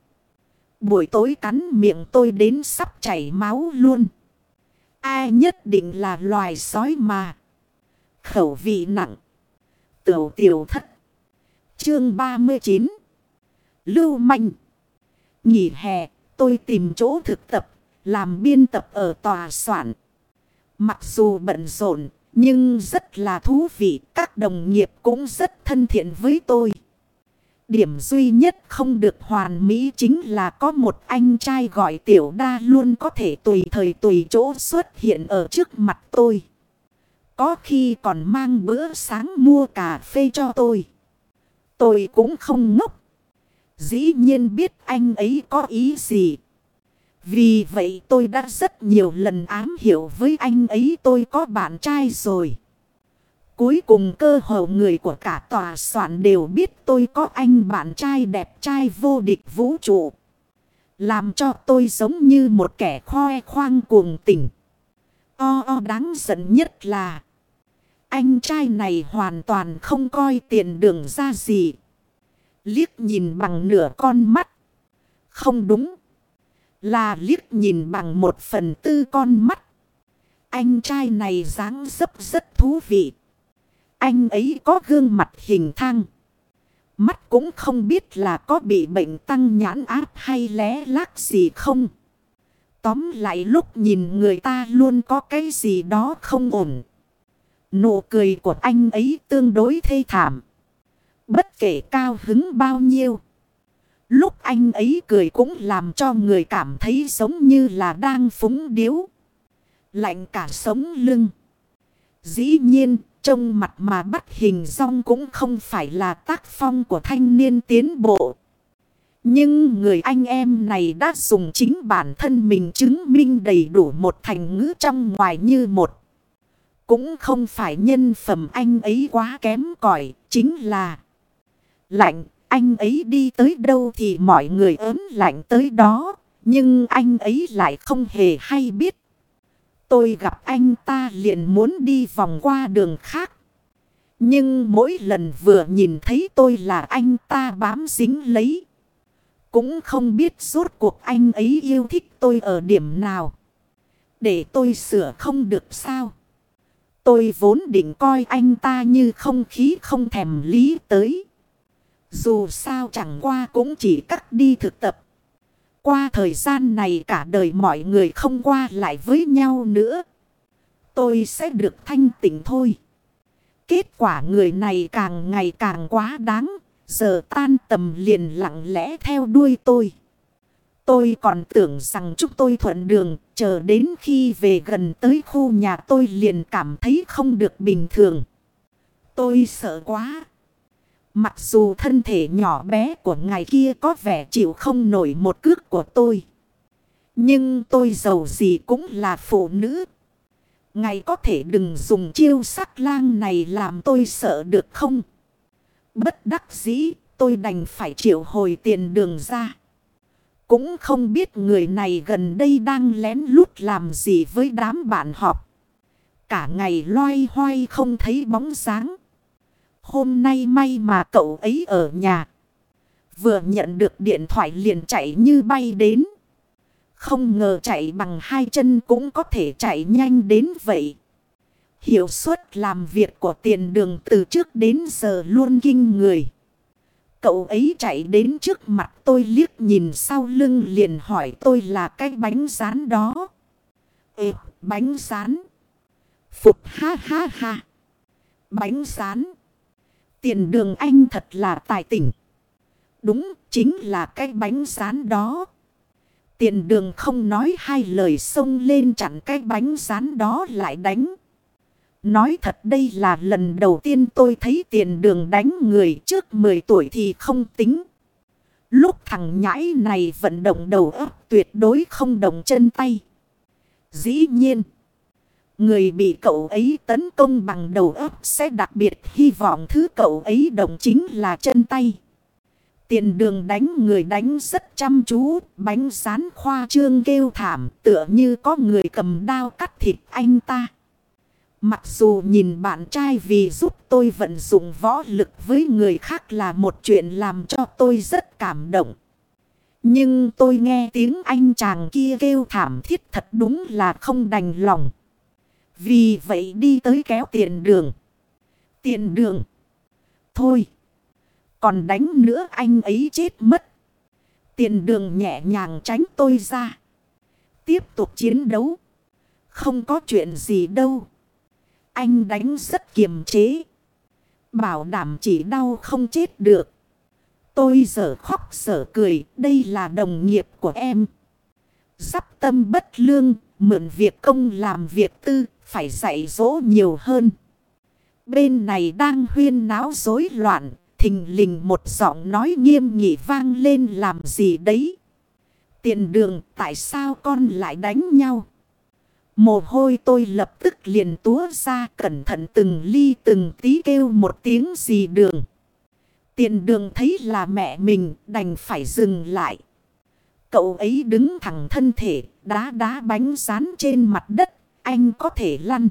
Speaker 1: Buổi tối cắn miệng tôi đến sắp chảy máu luôn. Ai nhất định là loài sói mà. Khẩu vị nặng. Tiểu tiểu thất. Chương 39. Lưu manh. Nghỉ hè, tôi tìm chỗ thực tập, làm biên tập ở tòa soạn. Mặc dù bận rộn, nhưng rất là thú vị, các đồng nghiệp cũng rất thân thiện với tôi. Điểm duy nhất không được hoàn mỹ chính là có một anh trai gọi tiểu đa luôn có thể tùy thời tùy chỗ xuất hiện ở trước mặt tôi. Có khi còn mang bữa sáng mua cà phê cho tôi. Tôi cũng không ngốc. Dĩ nhiên biết anh ấy có ý gì. Vì vậy tôi đã rất nhiều lần ám hiểu với anh ấy tôi có bạn trai rồi. Cuối cùng cơ hội người của cả tòa soạn đều biết tôi có anh bạn trai đẹp trai vô địch vũ trụ. Làm cho tôi giống như một kẻ khoe khoang cuồng tình. O o, đáng giận nhất là anh trai này hoàn toàn không coi tiền đường ra gì. Liếc nhìn bằng nửa con mắt. Không đúng. Là liếc nhìn bằng một phần tư con mắt. Anh trai này dáng dấp rất thú vị. Anh ấy có gương mặt hình thang. Mắt cũng không biết là có bị bệnh tăng nhãn áp hay lé lác gì không. Tóm lại lúc nhìn người ta luôn có cái gì đó không ổn. Nụ cười của anh ấy tương đối thê thảm. Bất kể cao hứng bao nhiêu. Lúc anh ấy cười cũng làm cho người cảm thấy giống như là đang phúng điếu. Lạnh cả sống lưng. Dĩ nhiên, trông mặt mà bắt hình rong cũng không phải là tác phong của thanh niên tiến bộ. Nhưng người anh em này đã dùng chính bản thân mình chứng minh đầy đủ một thành ngữ trong ngoài như một. Cũng không phải nhân phẩm anh ấy quá kém cỏi chính là lạnh. Anh ấy đi tới đâu thì mọi người ớn lạnh tới đó, nhưng anh ấy lại không hề hay biết. Tôi gặp anh ta liền muốn đi vòng qua đường khác. Nhưng mỗi lần vừa nhìn thấy tôi là anh ta bám dính lấy. Cũng không biết rốt cuộc anh ấy yêu thích tôi ở điểm nào. Để tôi sửa không được sao. Tôi vốn định coi anh ta như không khí không thèm lý tới. Dù sao chẳng qua cũng chỉ cắt đi thực tập. Qua thời gian này cả đời mọi người không qua lại với nhau nữa. Tôi sẽ được thanh tỉnh thôi. Kết quả người này càng ngày càng quá đáng. Giờ tan tầm liền lặng lẽ theo đuôi tôi. Tôi còn tưởng rằng chúng tôi thuận đường. Chờ đến khi về gần tới khu nhà tôi liền cảm thấy không được bình thường. Tôi sợ quá. Mặc dù thân thể nhỏ bé của ngài kia có vẻ chịu không nổi một cước của tôi. Nhưng tôi giàu gì cũng là phụ nữ. Ngài có thể đừng dùng chiêu sắc lang này làm tôi sợ được không? Bất đắc dĩ, tôi đành phải triệu hồi tiền đường ra. Cũng không biết người này gần đây đang lén lút làm gì với đám bạn họp. Cả ngày loay hoay không thấy bóng sáng. Hôm nay may mà cậu ấy ở nhà. Vừa nhận được điện thoại liền chạy như bay đến. Không ngờ chạy bằng hai chân cũng có thể chạy nhanh đến vậy. Hiệu suất làm việc của tiền đường từ trước đến giờ luôn kinh người. Cậu ấy chạy đến trước mặt tôi liếc nhìn sau lưng liền hỏi tôi là cái bánh rán đó. Ê, bánh rán. Phục ha ha ha. Bánh rán. Tiền đường anh thật là tài tỉnh. Đúng, chính là cái bánh rán đó. Tiền đường không nói hai lời xông lên chặn cái bánh rán đó lại đánh. Nói thật đây là lần đầu tiên tôi thấy tiền đường đánh người trước 10 tuổi thì không tính. Lúc thằng nhãi này vận động đầu óc tuyệt đối không động chân tay. Dĩ nhiên. Người bị cậu ấy tấn công bằng đầu óc sẽ đặc biệt hy vọng thứ cậu ấy động chính là chân tay. Tiền đường đánh người đánh rất chăm chú, bánh rán khoa trương kêu thảm tựa như có người cầm đao cắt thịt anh ta. Mặc dù nhìn bạn trai vì giúp tôi vận dụng võ lực với người khác là một chuyện làm cho tôi rất cảm động. Nhưng tôi nghe tiếng anh chàng kia kêu thảm thiết thật đúng là không đành lòng. Vì vậy đi tới kéo tiền đường. Tiền đường. Thôi. Còn đánh nữa anh ấy chết mất. Tiền đường nhẹ nhàng tránh tôi ra. Tiếp tục chiến đấu. Không có chuyện gì đâu. Anh đánh rất kiềm chế. Bảo đảm chỉ đau không chết được. Tôi giờ khóc sở cười. Đây là đồng nghiệp của em. Sắp tâm bất lương. Mượn việc công làm việc tư. Phải dạy dỗ nhiều hơn. Bên này đang huyên náo rối loạn. Thình lình một giọng nói nghiêm nghị vang lên làm gì đấy. Tiền đường, tại sao con lại đánh nhau? Mồ hôi tôi lập tức liền túa ra cẩn thận từng ly từng tí kêu một tiếng gì đường. Tiền đường thấy là mẹ mình đành phải dừng lại. Cậu ấy đứng thẳng thân thể, đá đá bánh rán trên mặt đất, anh có thể lăn.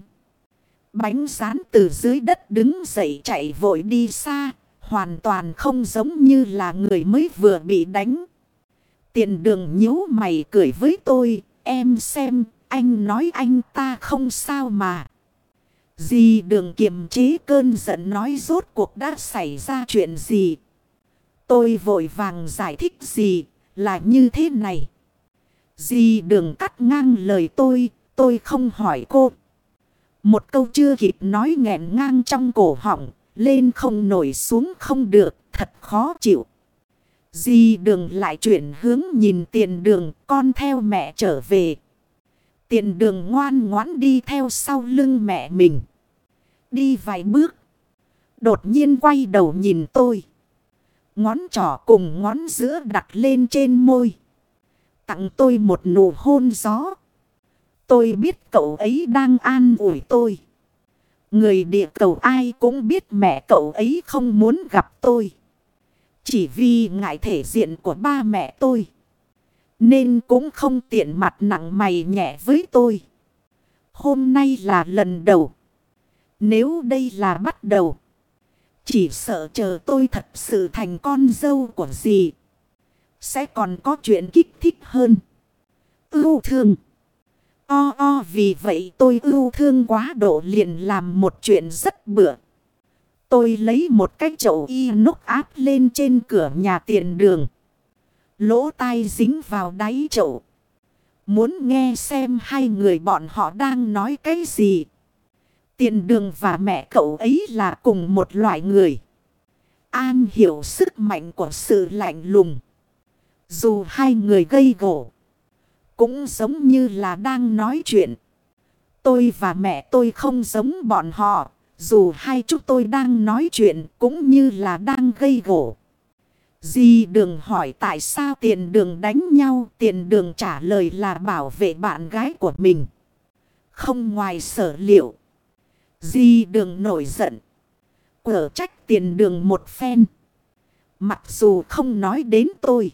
Speaker 1: Bánh rán từ dưới đất đứng dậy chạy vội đi xa, hoàn toàn không giống như là người mới vừa bị đánh. Tiền đường nhíu mày cười với tôi, em xem anh nói anh ta không sao mà. Dì đường kiềm chế cơn giận nói rốt cuộc đã xảy ra chuyện gì. Tôi vội vàng giải thích gì là như thế này. Dì đường cắt ngang lời tôi, tôi không hỏi cô. Một câu chưa kịp nói nghẹn ngang trong cổ họng, lên không nổi xuống không được, thật khó chịu. Dì đường lại chuyển hướng nhìn tiền đường, con theo mẹ trở về. Tiền đường ngoan ngoãn đi theo sau lưng mẹ mình. Đi vài bước. Đột nhiên quay đầu nhìn tôi. Ngón trỏ cùng ngón giữa đặt lên trên môi. Tặng tôi một nụ hôn gió. Tôi biết cậu ấy đang an ủi tôi. Người địa cầu ai cũng biết mẹ cậu ấy không muốn gặp tôi. Chỉ vì ngại thể diện của ba mẹ tôi. Nên cũng không tiện mặt nặng mày nhẹ với tôi. Hôm nay là lần đầu. Nếu đây là bắt đầu. Chỉ sợ chờ tôi thật sự thành con dâu của dì. Sẽ còn có chuyện kích thích hơn. Ưu thương. O o, vì vậy tôi ưu thương quá độ liền làm một chuyện rất bựa. Tôi lấy một cái chậu y núc áp lên trên cửa nhà tiền đường. Lỗ tai dính vào đáy chậu. Muốn nghe xem hai người bọn họ đang nói cái gì. Tiền đường và mẹ cậu ấy là cùng một loại người. An hiểu sức mạnh của sự lạnh lùng. Dù hai người gây gỗ. Cũng giống như là đang nói chuyện. Tôi và mẹ tôi không giống bọn họ. Dù hai chúng tôi đang nói chuyện cũng như là đang gây gỗ. Di đường hỏi tại sao tiền đường đánh nhau. Tiền đường trả lời là bảo vệ bạn gái của mình. Không ngoài sở liệu. Di đường nổi giận. Quở trách tiền đường một phen. Mặc dù không nói đến tôi.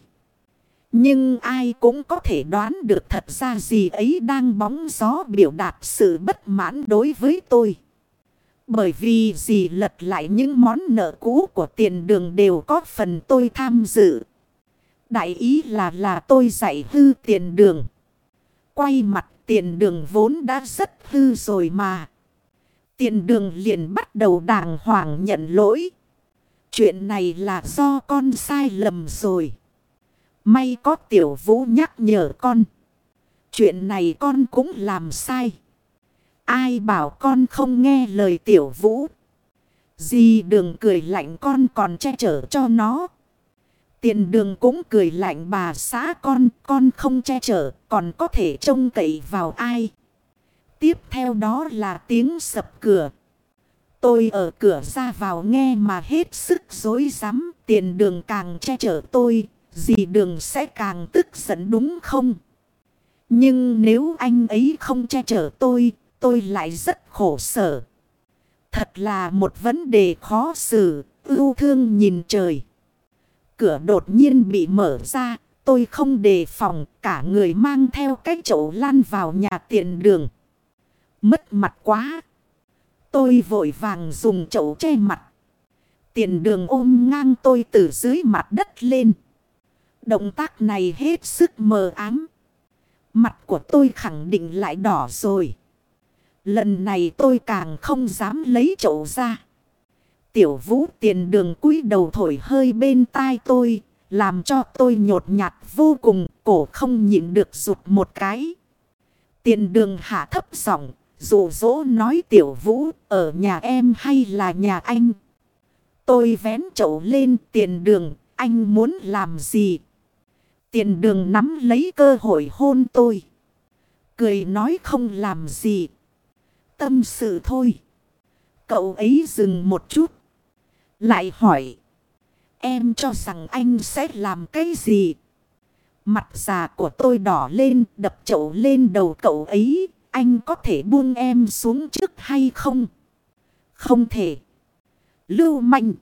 Speaker 1: Nhưng ai cũng có thể đoán được thật ra gì ấy đang bóng gió biểu đạt sự bất mãn đối với tôi. Bởi vì gì lật lại những món nợ cũ của tiền đường đều có phần tôi tham dự. Đại ý là là tôi dạy hư tiền đường. Quay mặt, tiền đường vốn đã rất hư rồi mà. Tiền đường liền bắt đầu đàng hoàng nhận lỗi. Chuyện này là do con sai lầm rồi. May có tiểu vũ nhắc nhở con. Chuyện này con cũng làm sai. Ai bảo con không nghe lời tiểu vũ. dì đường cười lạnh con còn che chở cho nó. Tiền đường cũng cười lạnh bà xã con, con không che chở, còn có thể trông cậy vào ai. Tiếp theo đó là tiếng sập cửa. Tôi ở cửa ra vào nghe mà hết sức dối rắm tiền đường càng che chở tôi, dì đường sẽ càng tức giận đúng không? Nhưng nếu anh ấy không che chở tôi, tôi lại rất khổ sở. Thật là một vấn đề khó xử, ưu thương nhìn trời. Cửa đột nhiên bị mở ra, tôi không đề phòng, cả người mang theo cái chậu lan vào nhà tiền đường. Mất mặt quá. Tôi vội vàng dùng chậu che mặt. Tiền đường ôm ngang tôi từ dưới mặt đất lên. Động tác này hết sức mờ ám. Mặt của tôi khẳng định lại đỏ rồi. Lần này tôi càng không dám lấy chậu ra. Tiểu vũ tiền đường cúi đầu thổi hơi bên tai tôi. Làm cho tôi nhột nhạt vô cùng. Cổ không nhịn được rụt một cái. Tiền đường hạ thấp giọng, Dụ dỗ nói tiểu vũ, ở nhà em hay là nhà anh. Tôi vén chậu lên, tiền đường. Anh muốn làm gì? Tiền đường nắm lấy cơ hội hôn tôi. Cười nói không làm gì. Tâm sự thôi. Cậu ấy dừng một chút. Lại hỏi. Em cho rằng anh sẽ làm cái gì? Mặt già của tôi đỏ lên, đập chậu lên đầu cậu ấy. Anh có thể buông em xuống trước hay không? Không thể. Lưu manh.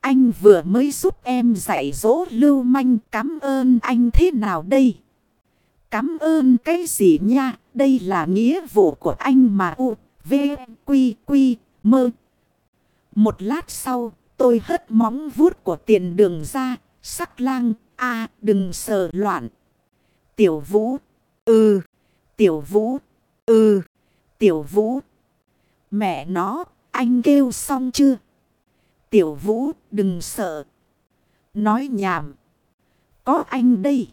Speaker 1: Anh vừa mới giúp em dạy dỗ lưu manh, cảm ơn anh thế nào đây? Cảm ơn cái gì nha? Đây là nghĩa vụ của anh mà u, v, quy, quy, mơ. Một lát sau, tôi hất móng vuốt của tiền đường ra, sắc lang, a đừng sờ loạn. Tiểu vũ, ừ, tiểu vũ, ừ, tiểu vũ. Mẹ nó, anh kêu xong chưa? Tiểu vũ đừng sợ. Nói nhảm. Có anh đây.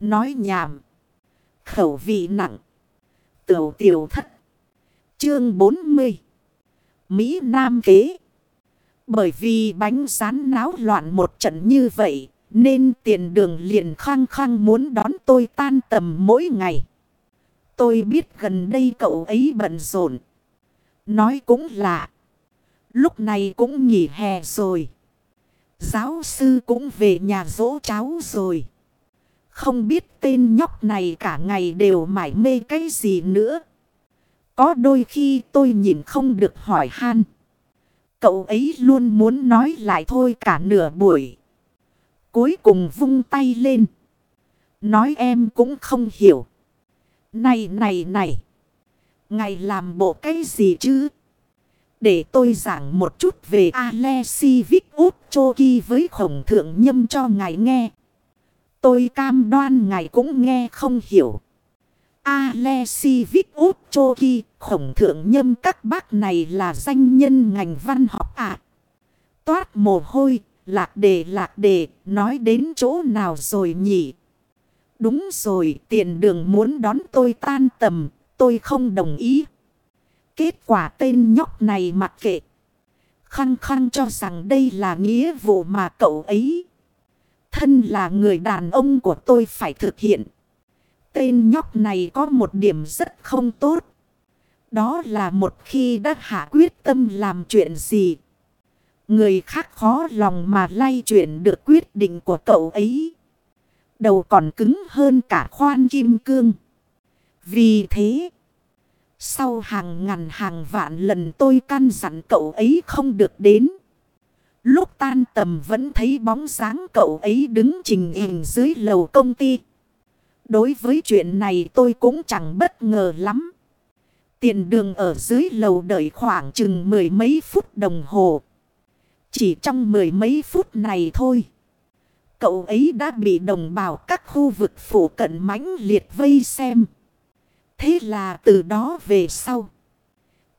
Speaker 1: Nói nhảm. Khẩu vị nặng. Tiểu tiểu thất. Chương 40. Mỹ Nam kế. Bởi vì bánh rán náo loạn một trận như vậy. Nên tiền đường liền khăng khăng muốn đón tôi tan tầm mỗi ngày. Tôi biết gần đây cậu ấy bận rộn. Nói cũng lạ. Lúc này cũng nghỉ hè rồi. Giáo sư cũng về nhà dỗ cháu rồi. Không biết tên nhóc này cả ngày đều mải mê cái gì nữa. Có đôi khi tôi nhìn không được hỏi han. Cậu ấy luôn muốn nói lại thôi cả nửa buổi. Cuối cùng vung tay lên. Nói em cũng không hiểu. Này này này. Ngày làm bộ cái gì chứ? Để tôi giảng một chút về Alesivik Utchoki với khổng thượng nhâm cho ngài nghe. Tôi cam đoan ngài cũng nghe không hiểu. Alesivik Utchoki, khổng thượng nhâm các bác này là danh nhân ngành văn học ạ. Toát mồ hôi, lạc đề lạc đề, nói đến chỗ nào rồi nhỉ? Đúng rồi, tiền đường muốn đón tôi tan tầm, tôi không đồng ý. Kết quả tên nhóc này mặc kệ. Khăng khăng cho rằng đây là nghĩa vụ mà cậu ấy. Thân là người đàn ông của tôi phải thực hiện. Tên nhóc này có một điểm rất không tốt. Đó là một khi đã hạ quyết tâm làm chuyện gì. Người khác khó lòng mà lay chuyển được quyết định của cậu ấy. Đầu còn cứng hơn cả khoan kim cương. Vì thế, sau hàng ngàn hàng vạn lần tôi căn dặn cậu ấy không được đến. Lúc tan tầm vẫn thấy bóng sáng cậu ấy đứng trình hình dưới lầu công ty. Đối với chuyện này tôi cũng chẳng bất ngờ lắm. Tiền đường ở dưới lầu đợi khoảng chừng mười mấy phút đồng hồ. Chỉ trong mười mấy phút này thôi. Cậu ấy đã bị đồng bào các khu vực phủ cận mãnh liệt vây xem. Thế là từ đó về sau.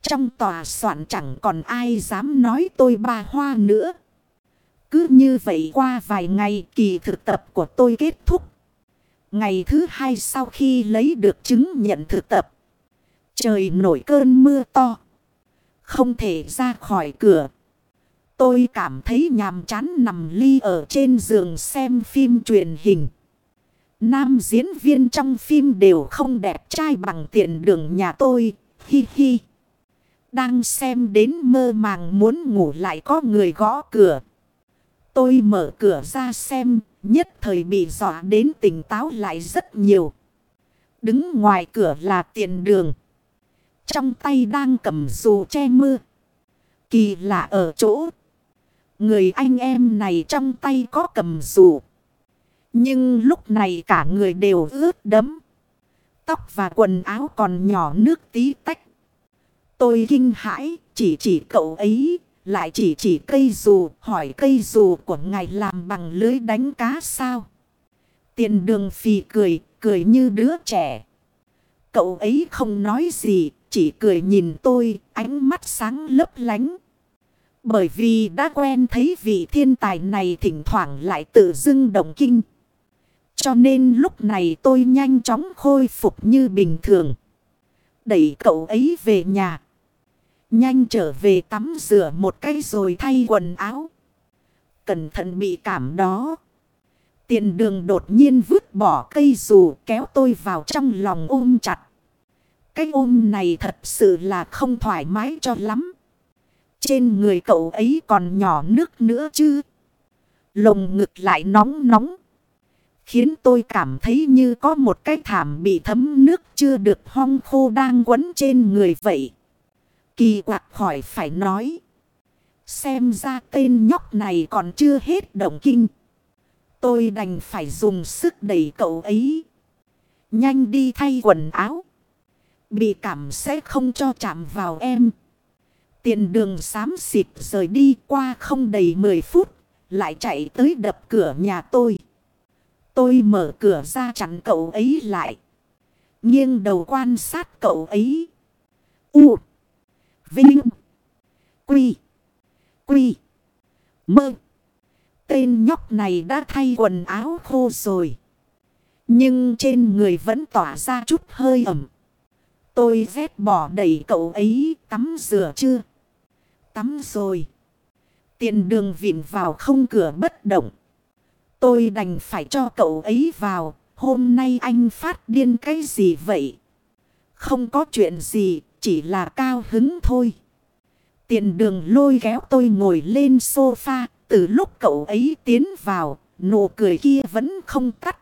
Speaker 1: Trong tòa soạn chẳng còn ai dám nói tôi ba hoa nữa. Cứ như vậy qua vài ngày kỳ thực tập của tôi kết thúc. Ngày thứ hai sau khi lấy được chứng nhận thực tập. Trời nổi cơn mưa to. Không thể ra khỏi cửa. Tôi cảm thấy nhàm chán nằm ly ở trên giường xem phim truyền hình. Nam diễn viên trong phim đều không đẹp trai bằng tiền đường nhà tôi. Hi hi. Đang xem đến mơ màng muốn ngủ lại có người gõ cửa. Tôi mở cửa ra xem, nhất thời bị dọa đến tỉnh táo lại rất nhiều. Đứng ngoài cửa là tiền đường. Trong tay đang cầm dù che mưa. Kỳ lạ ở chỗ. Người anh em này trong tay có cầm dù. Nhưng lúc này cả người đều ướt đẫm. Tóc và quần áo còn nhỏ nước tí tách. Tôi kinh hãi, chỉ chỉ cậu ấy, lại chỉ chỉ cây dù, hỏi cây dù của ngài làm bằng lưới đánh cá sao. Tiền đường phì cười, cười như đứa trẻ. Cậu ấy không nói gì, chỉ cười nhìn tôi, ánh mắt sáng lấp lánh. Bởi vì đã quen thấy vị thiên tài này thỉnh thoảng lại tự dưng động kinh. Cho nên lúc này tôi nhanh chóng khôi phục như bình thường. Đẩy cậu ấy về nhà. Nhanh trở về tắm rửa một cái rồi thay quần áo. Cẩn thận bị cảm đó. Tiền đường đột nhiên vứt bỏ cây dù kéo tôi vào trong lòng ôm chặt. Cái ôm này thật sự là không thoải mái cho lắm. Trên người cậu ấy còn nhỏ nước nữa chứ. Lồng ngực lại nóng nóng. Khiến tôi cảm thấy như có một cái thảm bị thấm nước chưa được hong khô đang quấn trên người vậy. Kỳ quặc khỏi phải nói. Xem ra tên nhóc này còn chưa hết động kinh. Tôi đành phải dùng sức đẩy cậu ấy. Nhanh đi thay quần áo. Bị cảm sẽ không cho chạm vào em. Tiền đường xám xịt rời đi qua không đầy 10 phút. Lại chạy tới đập cửa nhà tôi. Tôi mở cửa ra chặn cậu ấy lại. Nghiêng đầu quan sát cậu ấy. U. Vinh. Quy. Quy. Mơ. Tên nhóc này đã thay quần áo khô rồi. Nhưng trên người vẫn tỏa ra chút hơi ẩm. Tôi ghét bỏ đẩy cậu ấy tắm rửa chưa? Tắm rồi. Tiện đường vịn vào không cửa bất động. Tôi đành phải cho cậu ấy vào. Hôm nay anh phát điên cái gì vậy? Không có chuyện gì, chỉ là cao hứng thôi. Tiện đường lôi kéo tôi ngồi lên sofa. Từ lúc cậu ấy tiến vào, nụ cười kia vẫn không tắt.